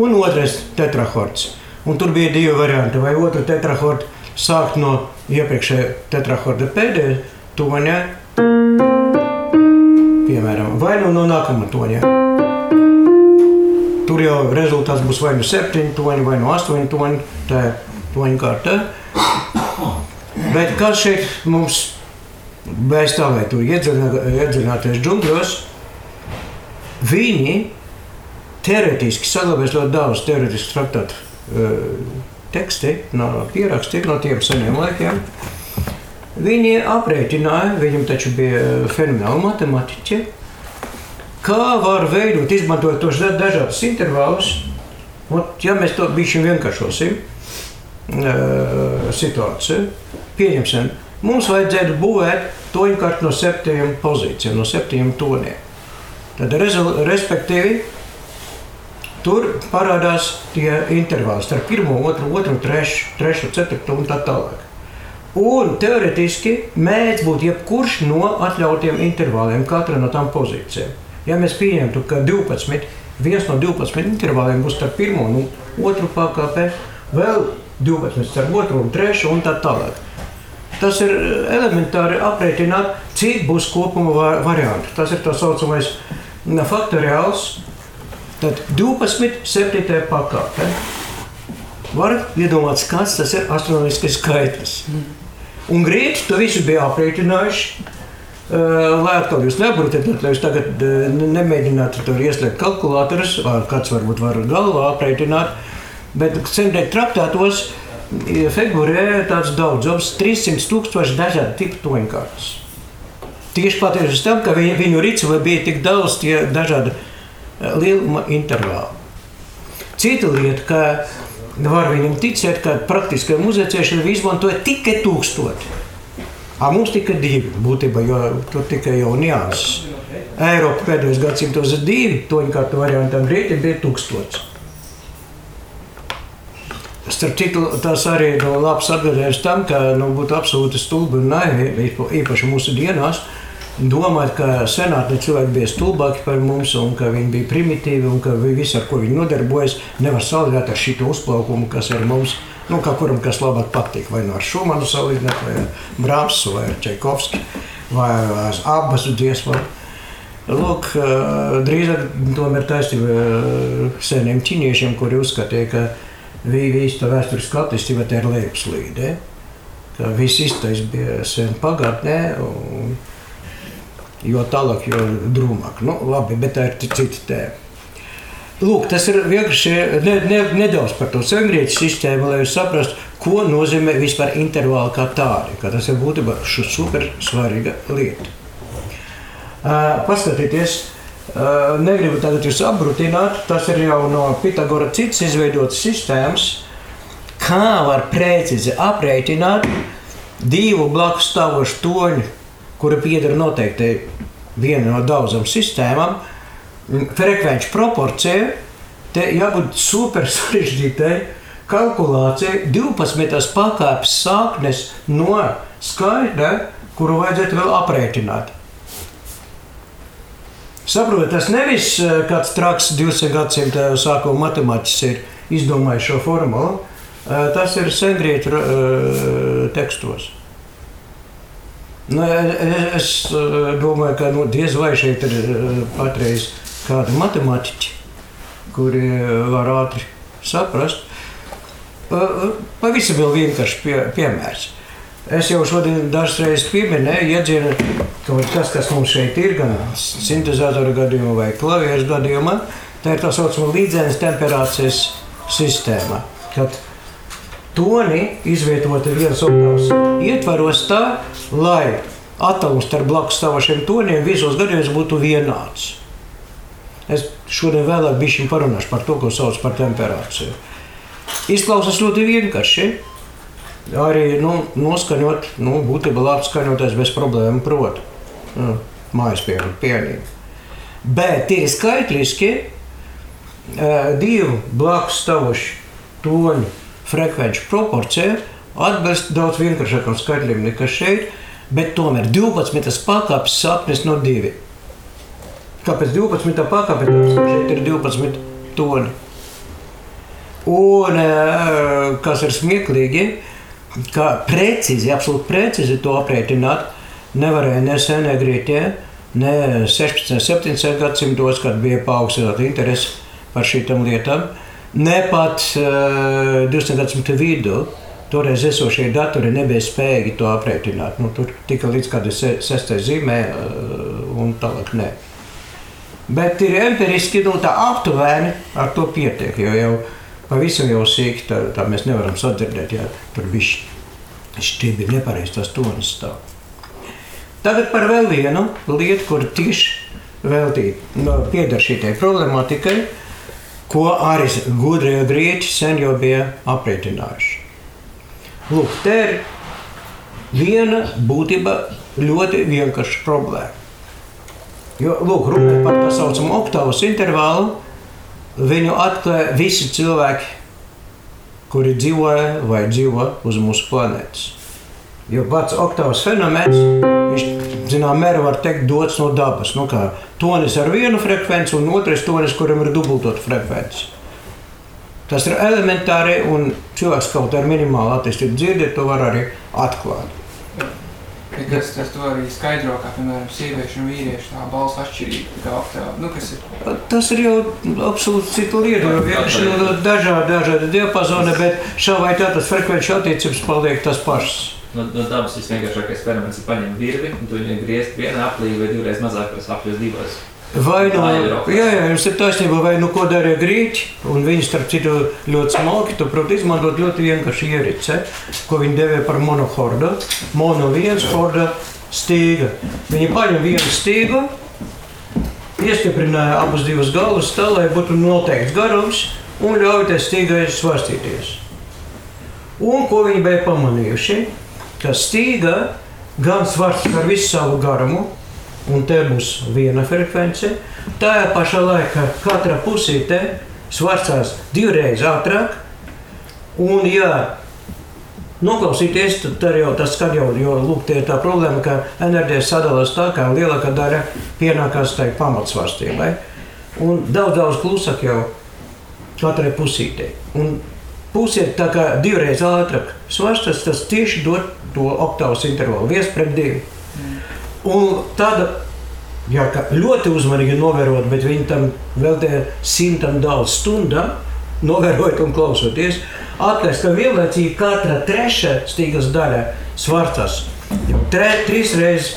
Un otrais tetrahords. Un tur bija divi varianti. Vai otru tetrahordu sākt no iepriekšējā tetrahorda pēdējā toņa, piemēram, vai nu no nākamā toņa. Tur jau rezultāts būs vai nu septiņi toņi, vai nu astoņi toņi. Tā toņa kārta. Bet kas šeit mums bez tā, lai tur iedziļināties džungļos, viņi teorētiski saglabās ļoti daudz teorētisku traktātu uh, teksti, no pieraksti no tiem seniem laikiem. Viņi aprēķināja, viņam taču bija fenomenāli matemātiķi, kā var veidot, izmantojot tos dažādus intervālus. Ot, ja mēs to bišķi vienkāršosim uh, situāciju, pieņemsim, mums vajadzētu būvēt toņkartu no septiņiem pozīcijiem, no septiņiem toniem. Tad, respektīvi, tur parādās tie intervāli starp pirmo, otru, otru, trešu, trešu, ceturto un tā tālāk. Un teorētiski mēdz būt jebkurš no atļautiem intervāliem, katra no tām pozīcijām. Ja mēs pieņemtu, ka 12, viens no 12 intervāliem būs starp pirmo un otru pakāpē, vēl 12 starp otru un trešo un tā tālāk. Tas ir elementāri aprēķināt, cik būs kopuma varianti. Tas ir tā saucamais faktoriāls. Tad 12, 7 pakāpe. Varat iedomāties, kas tas ir astronomiskais skaitlis. Un grieķi to visu bija aprēķinājuši. Uh, lai atkal jūs neapgrūtināt, lai jūs tagad uh, nemēģinātu tur ieslēgt kalkulatorus, kāds varbūt var galvā aprēķināt, bet centrēt traktātos figurē tāds daudzums, 300 tūkstoši dažādu tipu toņkārtas. Tieši pateicoties tam, ka viņu, viņu rīcībā bija tik daudz tie dažādi lieluma intervāli. Cita lieta, ka var viņam ticēt, ka praktiskajā muzicēšanā izmantoja tikai tūkstoši. A mums tikai divi, būtībā, jo tur tikai jau nianses. Eiropa pēdējos gadsimtos ir divi, toņkārtu variantam rīti bija tūkstoši. Starp citu, tas arī ir no labs atbildējums tam, ka nu, būtu absolūti stulbi un naivi, īpaši mūsu dienās, domāt, ka senātni cilvēki bija stulbāki par mums, un ka viņi bija primitīvi, un ka viss, ar ko viņi nodarbojas, nevar salīdzināt ar šito uzplaukumu, kas ir mums, nu, kā kuram kas labāk patīk, vai nu ar Šumanu salīdzināt, vai ar Brāmsu, vai ar Čaikovski, vai ar Abbasu dziesmām. Lūk, drīzāk tomēr taisnība seniem ķīniešiem, kuri uzskatīja, ka visa vēsturiskā attīstība ir lejupslīde. Viss iztais bija sen pagātnē, un, jo tālāk, jo drūmāk. Nu, labi, bet tā ir cita tēma. Lūk, tas ir vienkārši ne, ne, nedaudz par to sengrieķu sistēmu, lai jūs saprastu, ko nozīmē vispār intervāli kā tādi. Ka tas ir būtībā super svarīga lieta. Uh, paskatieties, Uh, negribu tagad jūs apbrutināt, tas ir jau no Pitagora cits izveidotas sistēmas, kā var precīzi aprēķināt divu blakus stāvošu toņu, kuri pieder noteikti viena no daudzām sistēmām, frekvenču proporcija, te jābūt super sarežģītai kalkulācijai 12 pakāpes sāknes no skaitļa, kuru vajadzētu vēl aprēķināt. Saprotiet, tas nevis eh, kāds traks 200 gadsimta sākuma matemātiķis ir izdomājis šo formulu. Eh, tas ir sengrieķu uh, tekstos. Nu, es domāju, ka nu, diez vai šeit ir patreiz kādi matemātiķi, kuri var ātri saprast. Pavisam vienkārši pie, piemērs. Es jau šodien dažas reizes pieminēju, iedzienu, ka tas, kas mums šeit ir, gan sintēzatora gadījumā vai klavieres gadījumā, tā ir tā saucamā līdzenes temperācijas sistēma. Kad toni izvietoti viens oktavas ietvaros tā, lai attālums starp blakus stāvošiem toniem visos gadījumos būtu vienāds. Es šodien vēlāk bišķiņ parunāšu par to, ko sauc par temperāciju. Izklausās ļoti vienkārši arī nu, noskaņot, nu, būtībā labi skaņoties bez problēmu, proti, nu, mājas pienība. Bet ir skaitliski divu blakus stāvošu toņu frekvenču proporcija atbilst daudz vienkāršākam skaitlim nekā šeit, bet tomēr 12 pakāpes sapnis no 2. Kāpēc 12 pakāpe? Šeit ir 12 toni. Un kas ir smieklīgi, kā precīzi, absolūti precīzi to aprēķināt, nevarēja ne senē Grieķijā, ne 16. un 17. gadsimtos, kad bija paaugstināta interese par šīm lietām, ne pat uh, 20. gadsimta vidū. Toreiz esošie datori nebija spējīgi to aprēķināt. Nu, tur tika līdz kādai se, sestai zīmē, uh, un tālāk nē. Bet ir empiriski, nu, tā aptuveni ar to pietiek. Jo jau pavisam jau sīki, tā, tā mēs nevaram sadzirdēt, ja tur bija nepareizs tas tonis stāv. Tagad par vēl vienu lietu, kur tieši veltīt no, pieder šitai problemātikai, ko arī gudrie grieķi sen jau bija aprēķinājuši. Lūk, te ir viena būtība ļoti vienkārša problēma. Jo, lūk, runājot par tā saucamu oktāvas intervālu, Viņu atklāja visi cilvēki, kuri dzīvoja vai dzīvo uz mūsu planētas. Jo pats oktavas fenomens, viņš, zinām, mērā var teikt, dots no dabas. Nu, kā tonis ar vienu frekvenci un otrais tonis, kuram ir dubultot frekvenci. Tas ir elementāri, un cilvēks kaut ar minimālu attīstību dzirdi, to var arī atklāt. Tas, tas arī skaidro, kā piemēram sieviešu un vīriešu tā balss atšķirība, kā oktava. Nu, ir? Tas ir jau absolūti cita lieta, vienkārši ir dažādi, dažādi diapazoni, bet šā vai tā tas frekvenču attiecības paliek tas pašs. No, no dabas visvienkāršākais fenomens ir paņemt virvi, un viņu griezt vienā aplī vai divreiz mazākos apļos divos. Vai nu, jā, jā, jums ir taisnība, vai nu ko dara grieķi, un viņi starp citu ļoti smalki, tu proti izmantot ļoti vienkārši ierice, ko viņi devē par monohordu. Mono viens horda stīga. Viņi paņem vienu stīgu, iestiprināja abas divas galvas tā, lai būtu noteikts garums, un ļauj tai stīgai svastīties. Un ko viņi bija pamanījuši? Ka stīga gan svars ar visu savu garumu, un te būs viena frekvence. Tā pašā laikā katra pusīte svarstās divreiz ātrāk. Un, ja noklausīties, tad jau tas skan jau, jo lūk, tie ir tā problēma, ka enerģija sadalās tā, ka lielākā daļa pienākās tai pamatsvarstībai. Un daudz, daudz klusāk jau katrai pusītei. Un pusi ir tā kā divreiz ātrāk svarstas, tas tieši dod to oktavas intervālu, viens pret divi. Un tāda jā, ļoti uzmanīgi novērot, bet viņi tam veltīja simtam daudz stundu, novērojot un klausoties. Atklājas, ka vienlaicīgi katra trešā stīgas daļa svartas jau tre, trīs reizes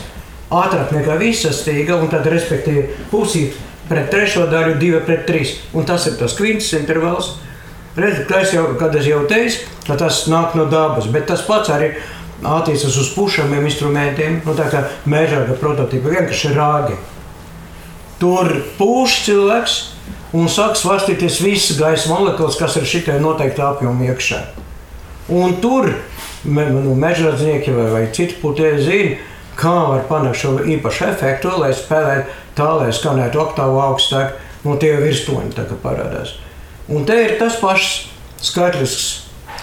ātrāk nekā visa stīga, un tad, respektīvi, pusīt pret trešo daļu, divi pret trīs. Un tas ir tas kvintas intervāls. Redz, tas jau, kad es jau teicu, ka tas nāk no dabas, bet tas pats arī attiecas uz pušamiem instrumentiem, nu, tā kā mēžāga prototipa, vienkārši rāgi. Tur pūš cilvēks un sāk svastīties visas gaisa molekulas, kas ir šitai noteikta apjoma iekšā. Un tur me, nu, mežradznieki vai, vai citi putēji zina, kā var panākt šo īpašu efektu, lai spēlētu tā, lai skanētu oktāvu augstāk, no tie virstoņi tā kā parādās. Un te ir tas pašs skaitlisks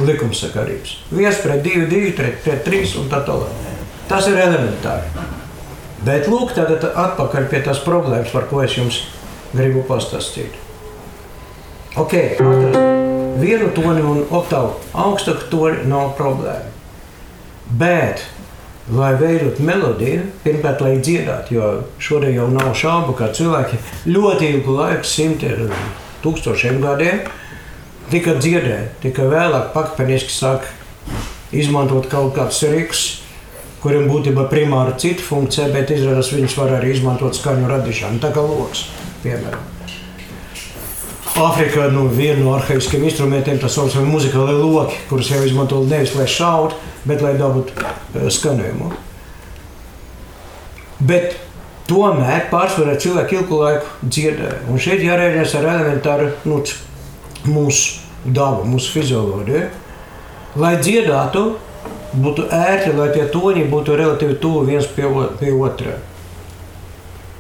likumsakarības. Viens pret divi, divi pret, pret trīs un tā tālāk. Tas ir elementāri. Bet lūk, tagad atpakaļ pie tās problēmas, par ko es jums gribu pastāstīt. Ok, atrast vienu toni un oktavu augstāku toni nav problēma. Bet, lai veidot melodiju, pirmkārt, lai dziedātu, jo šodien jau nav šaubu, ka cilvēki ļoti ilgu laiku, simtiem, tūkstošiem gadiem, tika dziedēta, tikai vēlāk pakāpeniski sāk izmantot kaut kādus rīkus, kuriem būtībā primāra cita funkcija, bet izrādās viņus var arī izmantot skaņu radīšanu, tā kā loks, piemēram. Āfrikā nu, viena no arhāiskiem instrumentiem tas saucamie muzikālie loki, kurus jau izmanto nevis lai šautu, bet lai dabūtu uh, skanējumu. Bet tomēr pārsvarā cilvēki ilgu laiku dziedāja. Un šeit jārēģēs ar elementāru nucu mūsu dabu, mūsu fizioloģiju. Lai dziedātu, būtu ērti, lai tie toņi būtu relatīvi tuvu viens pie, pie otra.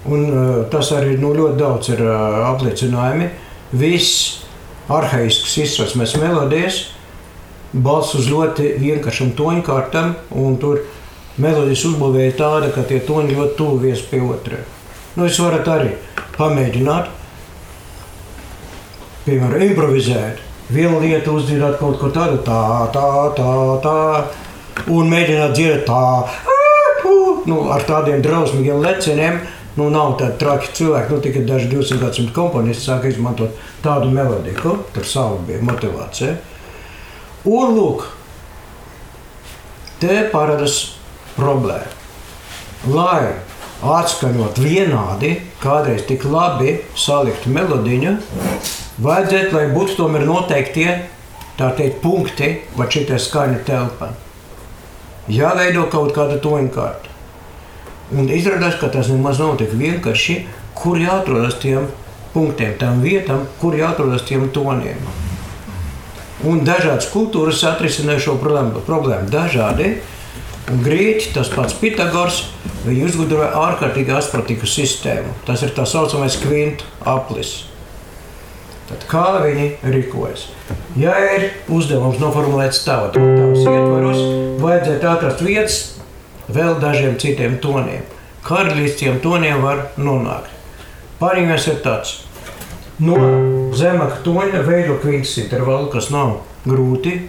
Un, uh, tas arī nu, ļoti daudz ir uh, apliecinājumi. Viss arhāisks izsmeļs melodijas balsts uz ļoti vienkāršam toņkārtam, un tur melodijas uzbūvēja tāda, ka tie toņi ļoti tuvu viens pie otra. Nu, jūs varat arī pamēģināt piemēram, improvizēt. Vienu lietu uzdziedāt kaut ko tādu, tā, tā, tā, tā, un mēģināt dzirdēt tā, nu, ar tādiem drausmīgiem lecieniem. Nu, nav tādi traki cilvēki, nu, tikai daži 200 gadsimtu komponisti sāka izmantot tādu melodiju, tur savu bija motivācija. Un lūk, te parādās problēma. Lai atskaņot vienādi, kādreiz tik labi saliktu melodiņu, Vajadzētu, lai būtu tomēr noteikti teikt, punkti, vai šī skaņa telpa. Jāveido kaut kāda toņkārta. Un izrādās, ka tas nemaz nav tik vienkārši, kur jāatrodas tiem punktiem, tam vietam, kur jāatrodas tiem toniem. Un dažādas kultūras atrisināja šo problēmu, problēmu dažādi. Grieķi, tas pats Pitagors, viņi uzgudroja ārkārtīgi astprātīgu sistēmu. Tas ir tā saucamais kvintu aplis. Tad kā viņi rīkojas? Ja ir uzdevums noformulēts tādā tavas ietvaros, vajadzētu atrast vietas vēl dažiem citiem toniem. Kā arī līdz tiem toniem var nonākt. Pārējais ir tāds. No zemāka toņa veido kvintas intervalu, kas nav grūti,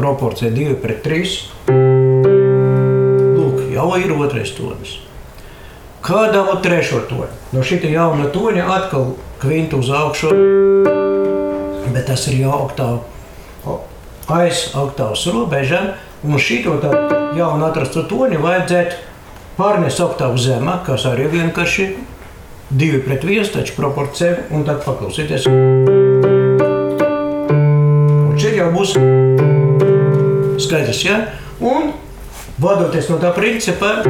proporcija 2 pret 3. Jau ir otrais tonis. Kā dabūt trešo toņu? No šī jauna toņa atkal kvintu uz augšu, bet tas ir jau oktāvu aiz oktāvas robežām, un šito tādu jaunu atrastu toņu vajadzētu pārnest oktāvu zemāk, kas arī vienkārši divi pret viens, taču proporcija, un tad paklausieties. Un šeit jau būs skaidrs, ja? Un vadoties no tā principa,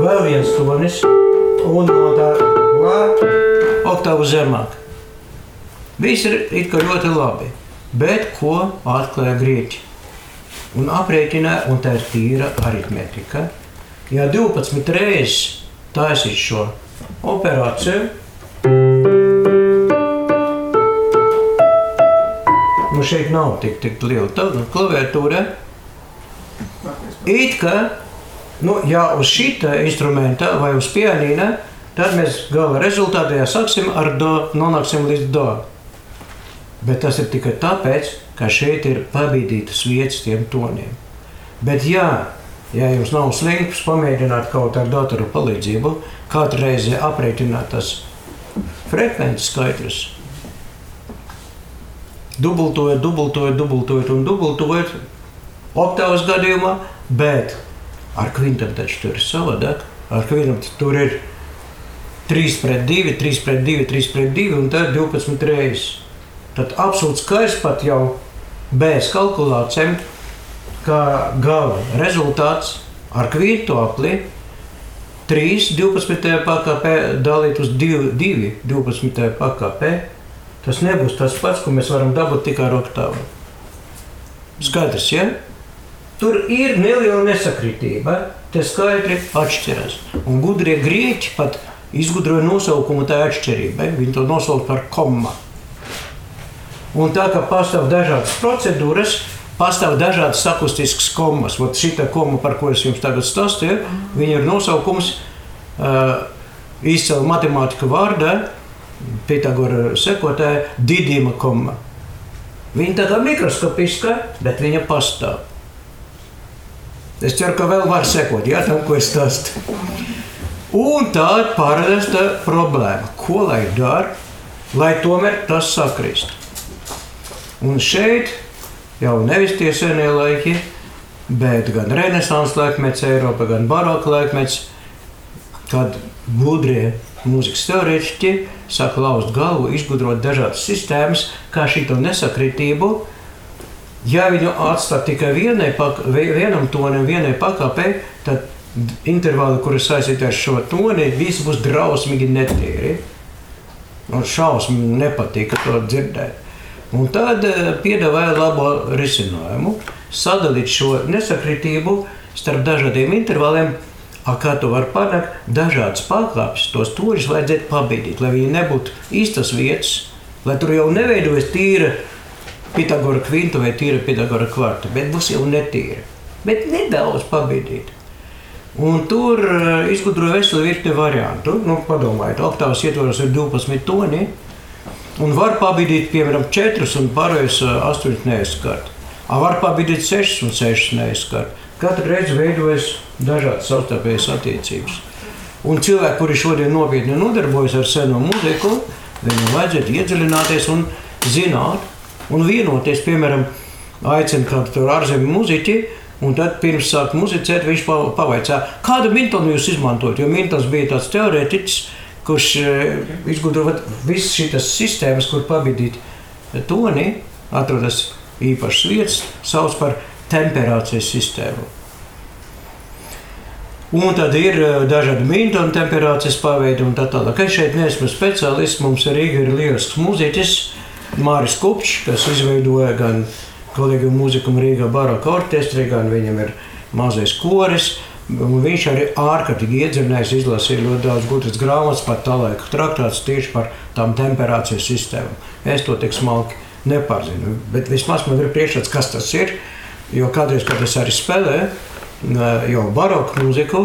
vēl viens tonis, un no tā lā oktāvu zemāk. Viss ir it kā ļoti labi, bet ko atklāja grieķi? Un aprēķināja, un tā ir tīra aritmetika. Ja 12 reizes taisīt šo operāciju, šeit nav tik, tik liela klaviatūra. It kā, nu, ja uz šita instrumenta vai uz pianīna, tad mēs gala rezultātā sāksim ar do, nonāksim līdz do. Bet tas ir tikai tāpēc, ka šeit ir pabīdītas vietas tiem toniem. Bet jā, ja jums nav slinks, pamēģināt kaut ar datoru palīdzību, katru reizi aprēķināt tas frekvences skaitļus. Dubultojot, dubultojot, dubultojot un dubultojot oktavas gadījumā, bet ar kvintam taču tur ir savādāk. Ar kvintam tur ir 3 pret 2, 3 pret 2, 3 pret 2 un tad 12 reizes. Tad absolūts skaits pat jau bez kalkulācijām, kā gala rezultāts ar kvintu apli 3, 12. pakāpē dalīt uz 2, 2 12. pakāpē. Tas nebūs tas pats, ko mēs varam dabūt tikai ar oktāvu. Skaidrs, ja? Tur ir neliela nesakritība, tie skaitļi atšķiras. Un gudrie grieķi pat izgudroja nosaukumu tā atšķirībai. Viņi to nosauca par komma. Un tā kā pastāv dažādas procedūras, pastāv dažādas akustiskas kommas. Vat šita komma, par ko es jums tagad stāstīju, viņa ir nosaukums uh, izcēla matemātika vārdā, Pitagora sekotāja Didima komma. Viņa tā kā mikroskopiska, bet viņa pastāv. Es ceru, ka vēl var sekot, jā, tam, ko es stāstu. Un tā ir parasta problēma. Ko lai dara, lai tomēr tas sakrist? Un šeit jau nevis tie senie laiki, bet gan renesans laikmets Eiropa, gan baroka laikmets, kad gudrie mūzikas teorētiķi saka lauzt galvu, izgudrot dažādas sistēmas, kā šito nesakritību, ja viņu atstāt tikai vienai, pak, vienam tonam, vienai pakāpei, tad intervāli, kuri saistīti ar šo toni, visi būs drausmīgi netīri. Un šausmi nepatika to dzirdēt. Un tad piedāvāja labo risinājumu, sadalīt šo nesakritību starp dažādiem intervāliem, kā tu vari panākt dažādas pakāpes, tos toņus vajadzētu pabīdīt, lai viņi nebūtu īstas vietas, lai tur jau neveidojas tīra Pitagora kvinta vai tīra Pitagora kvarta, bet būs jau netīra. Bet nedaudz pabīdīt. Un tur uh, izgudroja veselu virkni variantu. Nu, padomājiet, oktāvas ietvaros ir 12 toni, un var pabīdīt, piemēram, 4 un pārējais uh, 8 neizskart. Var pabīdīt 6 un 6 neizskart. Katru reizi veidojas dažādas savstarpējas attiecības. Un cilvēki, kuri šodien nopietni nodarbojas ar seno mūziku, viņiem vajadzētu iedziļināties un zināt, un vienoties, piemēram, aicināt kādu ārzemju muzeķi. Un tad, pirms sākt muzicēt, viņš pavaicā, kādu mintonu jūs izmantojat. Jo Mintons bija tāds teorētiķis, kurš izgudroja visas šīs sistēmas, kur pabidīt toni, atrodas īpašas vietas, sauc par temperācijas sistēmu. Un tad ir dažādi mintoni temperācijas paveidi un tā tālāk. Es šeit neesmu speciālists, mums ir lielisks mūziķis, Māris Kupčs, kas izveidoja gan kolēģiju mūziku Rīgā baroka orķestri, gan viņam ir mazais koris. Un viņš arī ārkārtīgi iedzinājās, izlasīja ļoti daudz gudras grāmatas par tā laika traktātus tieši par tām temperācijas sistēmām. Es to tik smalki nepārzinu, bet vismaz man ir priekšstats, kas tas ir. Jo kādreiz, kad es arī spēlēju jau baroku mūziku,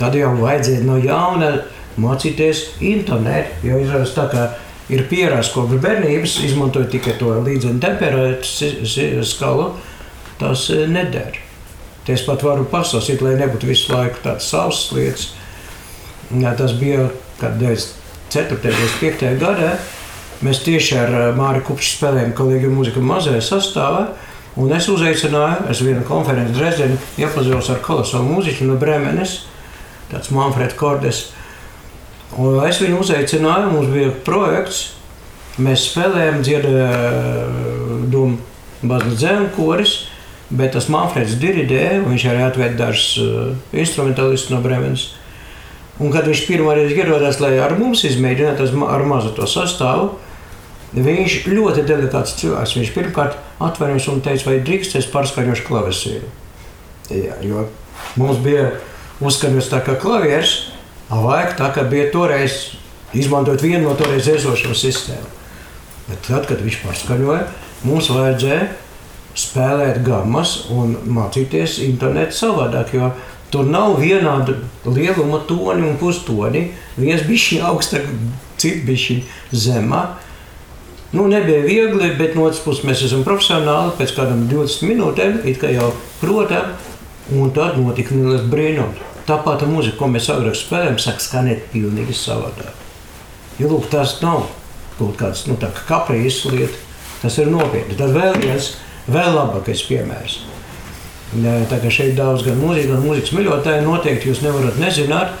tad jau vajadzēja no jauna mācīties intonēt. Jo izrādās tā, ka ir pierādījis kopš bērnības, izmantojot tikai to līdzenu temperātu skalu, tas neder. Es pat varu pastāstīt, lai nebūtu visu laiku tādas savas lietas. Jā, tas bija kad 4. un 5. gadā. Mēs tieši ar eh, Māri Kupču spēlējām kolēģu mūziku mazajā sastāvā. Un es uzaicināju, es vienu konferenci Dresdenē iepazinos ar kolosālu mūziķu no Bremenes, tāds Manfred Kordes. Un es viņu uzaicināju, mums bija projekts, mēs spēlējām dziedājumu domu baznīcas dzēnu koris. Bet tas Manfreds diriģēja, viņš arī atveda dažus uh, instrumentālistus no Bremenes. Un, kad viņš pirmo reizi ierodās, lai ar mums izmēģinātu ar mazu to sastāvu, viņš ļoti delikāts cilvēks. Viņš pirmkārt atvainojās un teica, vai drīkst es pārskaņošu klavesīru. Jā, jo mums bija uzskaņots tā kā klavieris, vajag tā, ka bija toreiz izmantot vienu no toreiz esošām sistēmām. Bet tad, kad viņš pārskaņoja, mums vajadzēja spēlēt gammas un mācīties internetu savādāk. Jo tur nav vienāda lieluma toni un pustoni. Viens bija augstāk, cits bija zemāk. Nu, nebija viegli, bet no otras puses mēs esam profesionāli. Pēc kādām 20 minūtēm jau protam, un tad notika liels brīnums. Tāpat tā mūzika, ko mēs agrāk spēlējām, sāk skanēt pilnīgi savādāk. Jo lūk, tas nav kaut kāds nu, kā kaprīzes lieta, tas ir nopietni. Tad vēl viens vēl labākais piemērs. Tā kā šeit daudz gan mūzikas, gan mūzikas mīļotāji, noteikti jūs nevarat nezināt,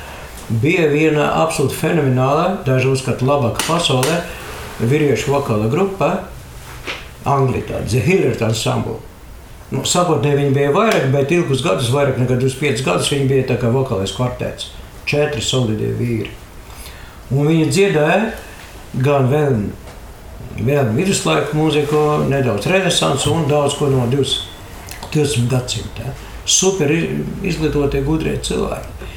bija viena absolūti fenomenāla, daži uzskata labāka pasaulē, vīriešu vokāla grupa, Anglija, tāda The Hillert Ensemble. Nu, Sākotnēji viņi bija vairāk, bet ilgus gadus, vairāk nekā 25 gadus, viņi bija tā kā vokālais kvartets. Četri solidie vīri. Un viņi dziedāja gan vēl vēl viduslaiku mūziku, nedaudz renesansu un daudz ko no 20. gadsimta. Super izglītotie, gudrie cilvēki.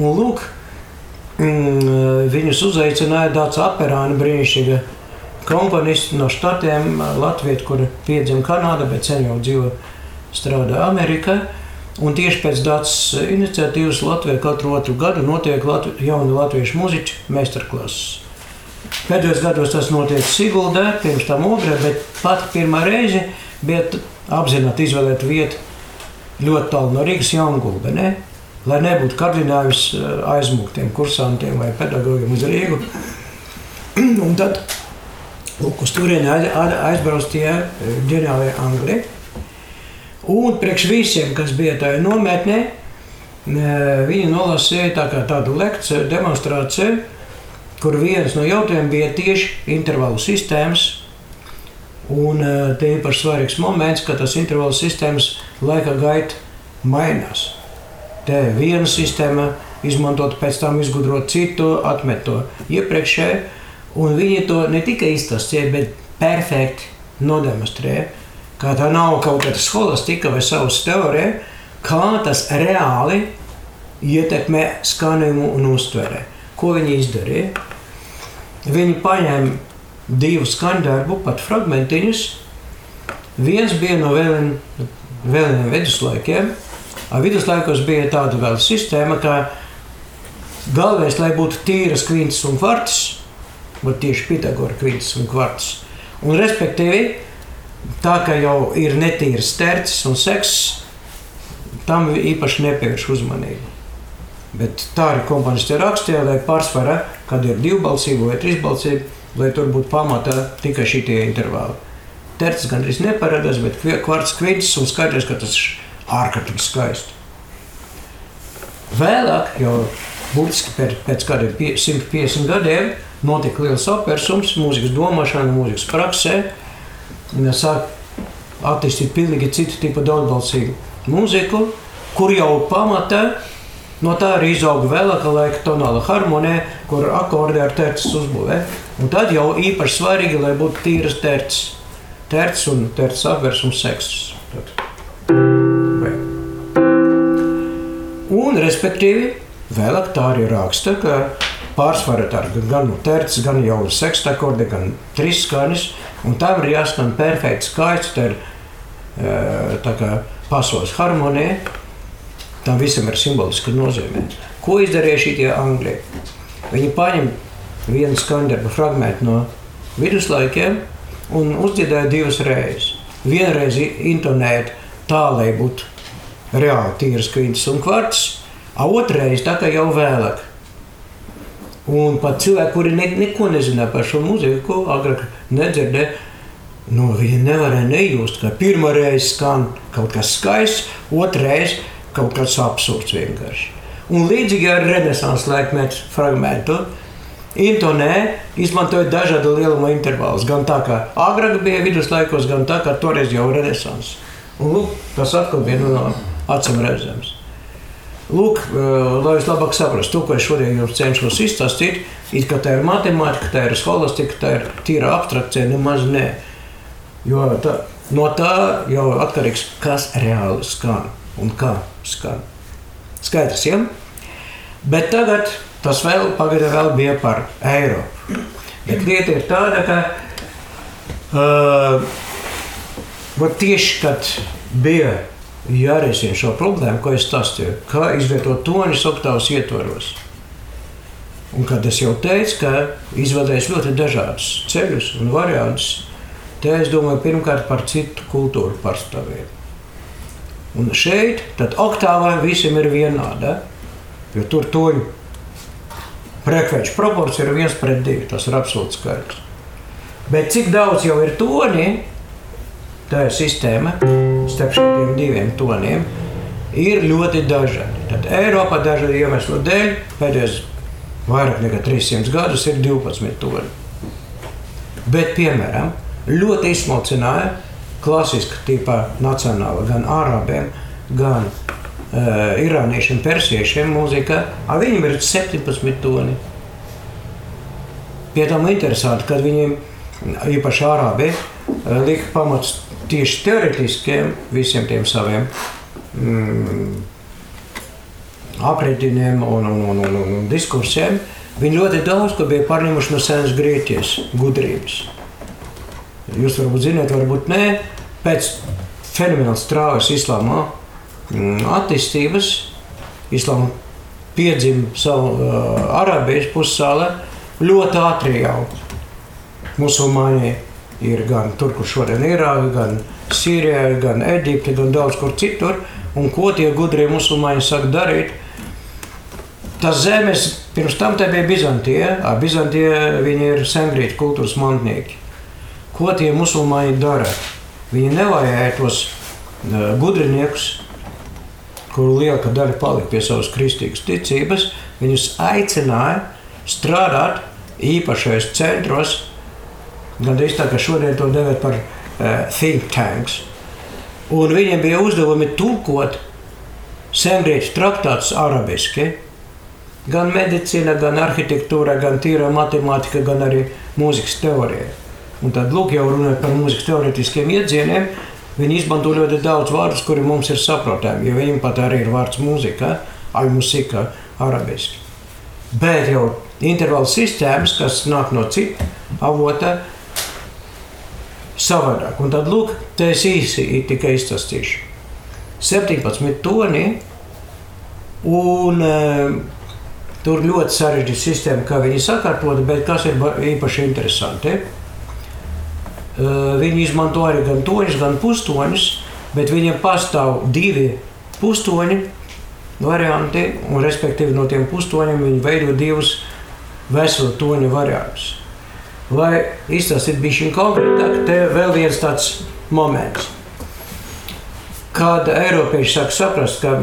Un lūk, mm, viņus uzaicināja tāds operāni brīnišķīga komponists no štatiem, Latvija, kur piedzima Kanāda, bet sen jau dzīvo strādā Amerikā. Un tieši pēc tādas iniciatīvas Latvijā katru otru gadu notiek Latvi, jauni latviešu mūziķu meistarklases. Pēdējos gados tas notiek Siguldā, pirms tam Ogrē, bet pat pirmā reize bija apzināti izvēlēt vietu ļoti tālu no Rīgas Jaungulda, ne? lai nebūtu kardinājums aizmuktiem kursantiem vai pedagogiem uz Rīgu. Un tad lūk, uz turieni aizbrauc tie eh, ģeniālie angļi. Un priekš visiem, kas bija tajā nometnē, eh, viņi nolasīja tā tādu lekciju, demonstrāciju, kur viens no jautājumiem bija tieši intervālu sistēmas. Un e, te ir īpaši svarīgs moments, ka tas intervālu sistēmas laika gaita mainās. Te viena sistēma izmantot, pēc tam izgudrot citu, atmet to iepriekšēju, un viņi to ne tikai izstāstīja, bet perfekti nodemonstrēja, kā tā nav kaut kāda skolastika vai savas teorija, kā tas reāli ietekmē skanējumu un uztveri. Ko viņi izdarīja? Viņi paņēma divus skaņdarbu, pat fragmentiņus. Viens bija no vēliem viduslaikiem. Viduslaikos bija tāda vēl sistēma, ka galvenais, lai būtu tīras kvintas un kvarts, vai tieši Pitagora kvintas un kvarts. Un respektīvi, tā kā jau ir netīras tercis un sekss, tam īpaši nepievērš uzmanību. Bet tā arī komponisti rakstīja, lai pārsvarā, kad ir divbalsība vai trīsbalsība, lai tur būtu pamatā tikai šie intervāli. Tercis gandrīz neparādās, bet kvarts kvintis un skaidrs, ka tas ir ārkārtīgi skaisti. Vēlāk, jau būtiski pēc, pēc kādiem 150 gadiem, notika liels apvērsums mūzikas domāšanā, mūzikas praksē. Sāk attīstīt pilnīgi citu tipu daudzbalsīgu mūziku, kur jau pamatā No tā arī izauga vēlākā laika tonāla harmonija, kur akordi ar terces uzbūvē. Un tad jau īpaši svarīgi, lai būtu tīras terces, terces un terces apvers un seksus. Un respektīvi, vēlāk tā arī raksta, ka pārsvarā ir gan no terces, gan jau sekstakordi, gan trīs skaņas, un tam ir jāskan perfekts skaits, tā ir eh, tā kā pasaules harmonija, tam visam ir simboliska nozīme. Ko izdarīja šie angļi? Viņi paņem vienu skaņdarbu fragment no viduslaikiem un uzdziedāja divas reizes. Vienreiz intonēt tā, lai būtu reāli tīras kvintas un kvarts, a otrreiz tā kā jau vēlāk. Un pat cilvēki, kuri ne, neko nezināja par šo mūziku, agrāk nedzirdēja, no viņa nevarēja nejust, ka pirmā reize skan kaut kas skaists, otrreiz kaut kas absurds vienkārši. Un līdzīgi ar renesanses laikmetu fragmentu, intonē, izmantojot dažādu lielumu intervālus. Gan tā kā agrāk bija viduslaikos, gan tā kā toreiz jau renesanses. Un lūk, tas atkal bija no acīm redzams. Lūk, lai jūs labāk saprastu to, ko es šodien jums cenšos izstāstīt, it kā tā ir matemātika, tā ir scholastika, tā ir tīra abstrakcija, nemaz ne. Jo tā, no tā jau atkarīgs, kas reāli skan un kā skan. Skaidrs, ja? Bet tagad tas vēl pagaidām vēl bija par Eiropu. Bet lieta ir tāda, ka uh, tieši kad bija jārisina šo problēmu, ko es stāstīju, kā izvietot toņus oktavas ietvaros. Un kad es jau teicu, ka izvēlēs ļoti dažādus ceļus un variantus, te es domāju pirmkārt par citu kultūru pārstāvjiem. Un šeit tad oktāvā visiem ir vienāda, jo tur toņu frekvenču proporcija ir viens pret divi, tas ir absolūts skaidrs. Bet cik daudz jau ir toni, tā ir sistēma starp šiem diviem toniem, ir ļoti dažādi. Tad Eiropā dažādu iemeslu dēļ pēdējos vairāk nekā 300 gadus ir 12 toni. Bet, piemēram, ļoti izsmalcināja klasiska tipa nacionāla gan ārābiem, gan uh, irāniešiem, persiešiem mūzika, viņiem ir 17 toni. Pie tam interesanti, kad viņiem īpaši ārābi lika pamats tieši teoretiskiem visiem tiem saviem mm, aprēķiniem un, un, un, un, un, diskursiem, viņi ļoti daudz ko bija pārņēmuši no senas Grieķijas gudrības. Jūs varbūt zināt, varbūt nē, pēc fenomenāls straujas islāma mm, attīstības, islāma piedzima savu uh, Arābijas pussāle ļoti ātri jau musulmaņi ir gan tur, kur šodien ir Irāka, gan Sīrijā, gan Eģipte, gan daudz kur citur. Un ko tie gudrie musulmaņi saka darīt? Tas zemes pirms tam bija Bizantija. Ar Bizantiju viņi ir sengrieķu kultūras mantnieki. Ko tie musulmaņi dara? Viņi nevajāja tos uh, gudriniekus, kuru lielākā daļa palika pie savas kristīgas ticības. Viņus aicināja strādāt īpašajos centros, Gan arī tā, ka šodien to devē par uh, think tanks. Un viņiem bija uzdevumi tulkot sengrieķu traktātus arabiski. Gan medicīna, gan arhitektūra, gan tīra matemātika, gan arī mūzikas teorija. Un tad, lūk, jau runājot par mūzikas teorētiskiem iedzieniem, viņi izmanto ļoti daudz vārdus, kuri mums ir saprotami, jo viņiem pat arī ir vārds mūzika, al-musika, arabiski. Bet jau intervāla sistēmas, kas nāk no cita avota, savādāk. Un tad, lūk, te es īsi tikai izstāstīšu. 17 toni, un e, tur ļoti sarežģīta sistēma, kā viņi sakārtota, bet kas ir īpaši interesanti. E, viņi izmanto arī gan toņus, gan pustoņus, bet viņiem pastāv divi pustoņi varianti, un respektīvi no tiem pustoņiem viņi veido divus veselu toņu variantus. Lai izstāstītu bišķiņu konkrētāk, te vēl viens tāds moments. Kad Eiropieši sāk saprast, ka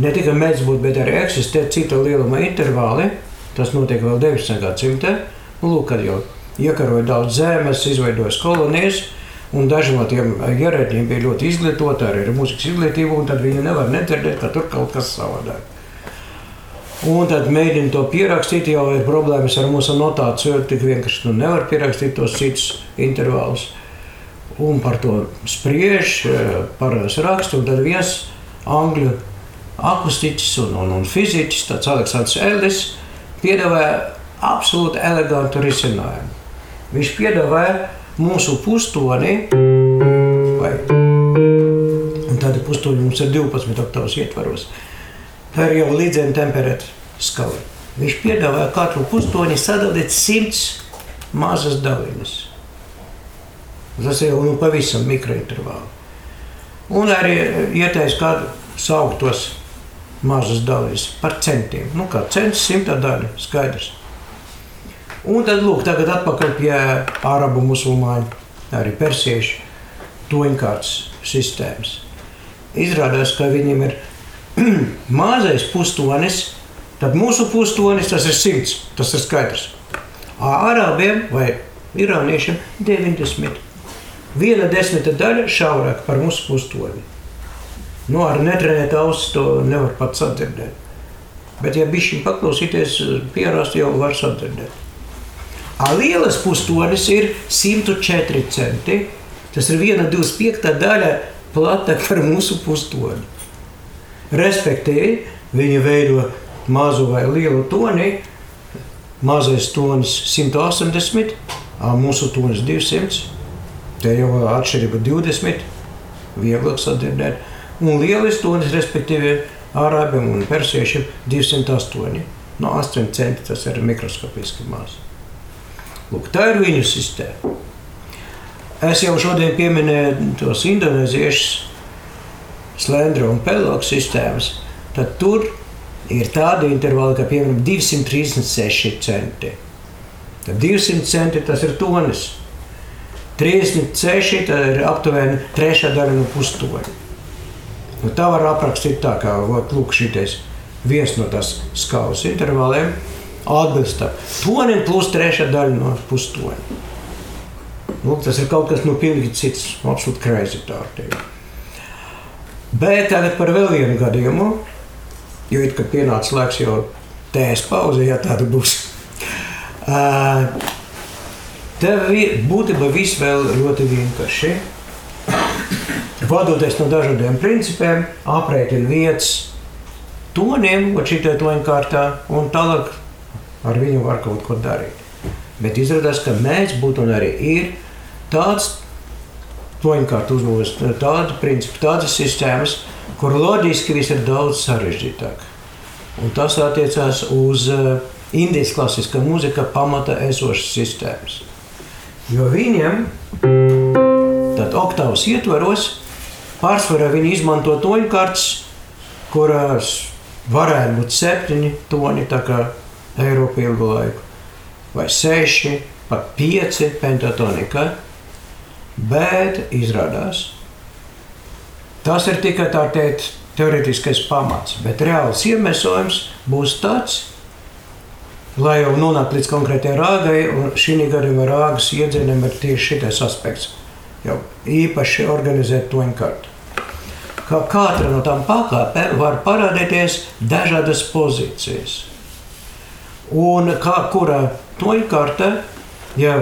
ne tikai mēdz būt, bet arī eksistē cita lieluma intervāli, tas notiek vēl 19. gadsimtē, un lūk, kad jau iekaroja daudz zemes, izveidojas kolonijas, un daži no tiem ierēģiem bija ļoti izglītoti, arī ar mūzikas izglītību, un tad viņi nevar nedzirdēt, ka tur kaut kas savādāk. Un tad mēģina to pierakstīt, jau ir problēmas ar mūsu notāciju, tik vienkārši nu, nevar pierakstīt tos citus intervālus. Un par to spriež, eh, parādās rakstu, un tad viens angļu akustiķis un, un, un fiziķis, tāds Aleksandrs Ellis, piedāvāja absolūti elegantu risinājumu. Viņš piedāvāja mūsu pustoni, vai tāda pustoni mums ir 12 oktavas ietvaros, ir jau līdzena temperēta skala. Viņš piedāvāja katru pustoni sadalīt simts mazas daļiņas. Tas ir nu, pavisam mikrointervāli. Un arī ieteicis kādu sauktos mazas daļas par centiem. Nu, kā cents, simta daļa, skaidrs. Un tad, lūk, tagad atpakaļ pie arabu musulmaņu, arī persiešu toņkārtas sistēmas. Izrādās, ka viņiem ir mazais pustonis, tad mūsu pustonis tas ir simts, tas ir skaidrs. Arābiem vai irāniešiem 90. Viena desmita daļa šaurāk par mūsu pustoni. Nu, ar netrenētu ausis to nevar pat sadzirdēt. Bet, ja bišķi paklausīties, pierast jau var sadzirdēt. A lielas pustonis ir 104 centi. Tas ir 1,25 daļa platāk par mūsu pustoni. Respektīvi, viņi veido mazu vai lielu toni. Mazais tonis 180, mūsu tonis 200. Te jau atšķirība 20, vieglāk sadzirdēt. Un lielais tonis, respektīvi, ārābiem un persiešiem 208. No 8 centi tas ir mikroskopiski maz. Lūk, tā ir viņu sistēma. Es jau šodien pieminēju tos indonēziešus, slendra un pelāku sistēmas. Tad tur ir tāda intervāla, ka piemēram 236 centi. Tad 200 centi tas ir tonis. 36 tā ir aptuveni trešā daļa no pustoņa. Nu, tā var aprakstīt tā, kā lūk, šitais viens no tās skalas intervāliem atbilst tonim plus trešā daļa no pustoņa. Lūk, tas ir kaut kas no pilnīgi cits, absolūti tevi. Bet tagad par vēl vienu gadījumu, jo it kā pienāca laiks jau tēs pauze, ja tāda būs. Uh, Tev būtībā viss vēl ļoti vienkārši. Vadoties no dažādiem principiem, aprēķina vietas toniem, ko šī toņa kārtā, un tālāk ar viņu var kaut ko darīt. Bet izrādās, ka mēs būtu un arī ir tāds toņkārt uzbūves, tāda principa, tādas sistēmas, kur loģiski viss ir daudz sarežģītāk. Un tas attiecās uz uh, Indijas klasiskā mūzika pamata esošas sistēmas. Jo viņiem tad oktavas ietvaros pārsvarā viņi izmanto toņkartes, kurās varētu būt septiņi toņi, tā kā Eiropa ilgu laiku, vai seši, pat pieci pentatonika, bet izrādās, tas ir tikai tā teikt teoretiskais pamats, bet reāls iemesojums būs tāds, lai jau nonāktu līdz konkrētai rāgai, un šī gadījumā rāgas iedzienam ir tieši šitais aspekts. Jau īpaši organizēt to enkārtu. Kā katra no tām pakāpēm var parādīties dažādas pozīcijas. Un kā kurā toņkārta jau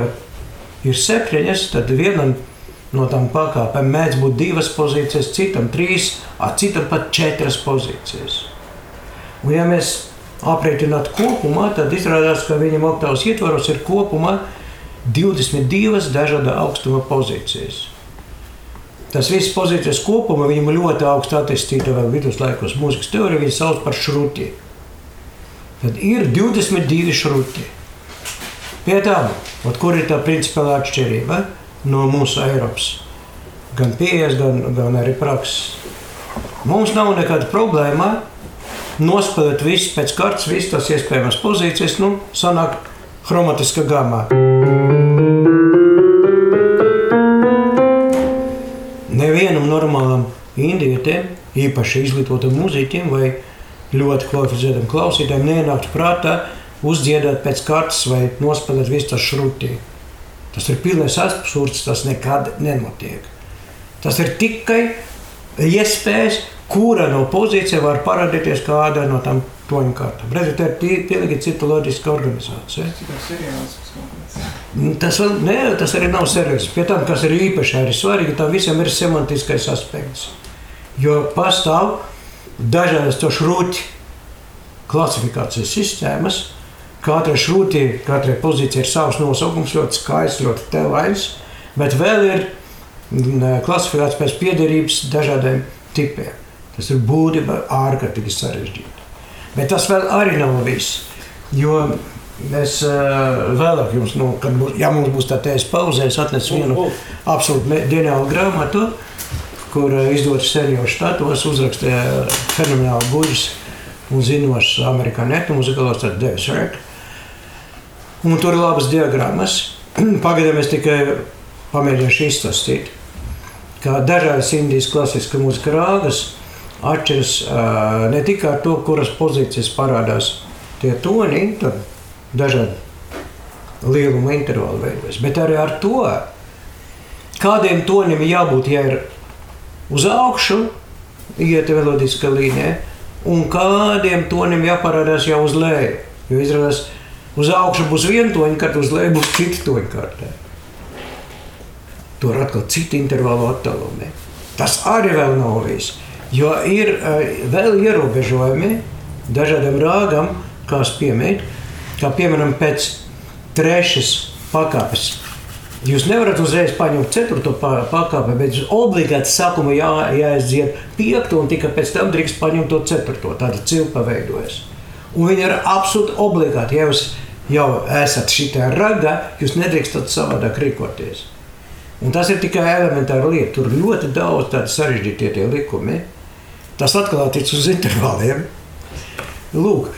ir septiņas, tad vienam no tām pakāpēm mēdz būt divas pozīcijas, citam trīs, a citam pat četras pozīcijas. Un ja mēs aprēķināt kopumā, tad izrādās, ka viņam oktavas ietvaros ir kopumā 22 dažāda augstuma pozīcijas. Tas viss pozīcijas kopumā viņam ļoti augstu attīstīta vēl viduslaikos mūzikas teorija, viņi sauc par šruti. Tad ir 22 šruti. Pie tām, kur ir tā principālā atšķirība no mūsu Eiropas, gan pieejas, gan, gan arī prakses. Mums nav nekāda problēma nospēlēt visu pēc kārtas, visas tās iespējamas pozīcijas, nu, sanāk chromatiska gamā. Nevienam normālam indietim, īpaši izglītotam mūziķim vai ļoti kvalificētam klausītājam, nenāktu prātā uzdziedāt pēc kārtas vai nospēlēt visu tas šrutī. Tas ir pilnīgs absurds, tas nekad nenotiek. Tas ir tikai iespējas kura no pozīcija var parādīties kāda no tām toņu kārtām. Redziet, tā ir pilnīgi cita loģiska organizācija. Tas, vēl, ne, tas arī nav seriāls. Pie tam, kas ir īpaši arī svarīgi, tam visam ir semantiskais aspekts. Jo pastāv dažādas to šrūti klasifikācijas sistēmas. Katra šrūtī, katrai pozīcijai ir savs nosaukums, ļoti skaists, ļoti telains, bet vēl ir mm, klasifikāts pēc piederības dažādiem tipiem. Tas ir būtībā ārkārtīgi sarežģīti. Bet tas vēl arī nav viss. Jo es uh, vēlāk jums, nu, kad būs, ja mums būs tā tēs pauzē, es atnesu vienu absolūti ģeniālu grāmatu, kur uh, izdotas senioru štatos, uzrakstīja fenomenāli guļus un zinošs amerikāņu muzikālos, tad Devis Rek. Un tur ir labas diagrammas. Pagaidām es tikai pamēģināšu izstāstīt, kā dažādas Indijas klasiskā mūzika rāgas atšķiras uh, ne tikai ar to, kuras pozīcijas parādās tie toni, dažādi lieluma intervāli veidojas, bet arī ar to, kādiem toniem jābūt, ja ir uz augšu, iet melodiskā līnija, un kādiem toniem jāparādās jau uz leju. Jo izrādās, uz augšu būs viena toņa, kad uz leju būs cita toņa kārtē. Tur atkal citi intervālu attālumi. Tas arī vēl nav viss. Jo ir uh, vēl ierobežojumi dažādam rāgam, kas piemīt, kā piemēram pēc trešas pakāpes. Jūs nevarat uzreiz paņemt ceturto pakāpi, bet obligāti sākumā jā, jāizdzied piekto, un tikai pēc tam drīkst paņemt to ceturto. Tāda cilpa veidojas. Un viņi ir absolūti obligāti. Ja jūs jau esat šitā raga, jūs nedrīkstat savādāk rīkoties. Un tas ir tikai elementāra lieta. Tur ļoti daudz tādu sarežģītie tie likumi. Tas atkal attiec uz intervāliem. Lūk,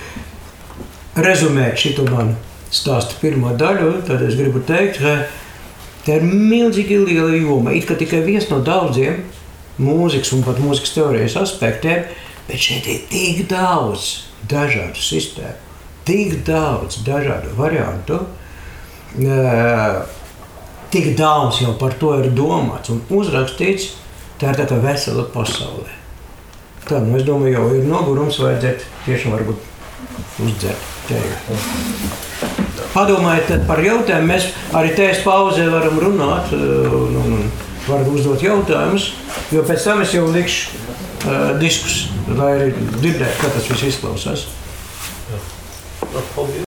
rezumēt šo manu stāstu pirmo daļu, tad es gribu teikt, ka tā ir milzīgi liela joma. It kā tikai viens no daudziem mūzikas un pat mūzikas teorijas aspektiem, bet šeit ir tik daudz dažādu sistēmu, tik daudz dažādu variantu. Tik daudz jau par to ir domāts un uzrakstīts, tā ir tā kā vesela pasaule. Tā, nu es domāju, jau ir nogurums, vajadzētu tiešām varbūt uzdzert. Padomājiet par jautājumu, mēs arī tēs pauzē varam runāt un, un, un varam uzdot jautājumus, jo pēc tam es jau likšu uh, diskus, lai arī dzirdētu, kā tas viss izklausās. Napoleon?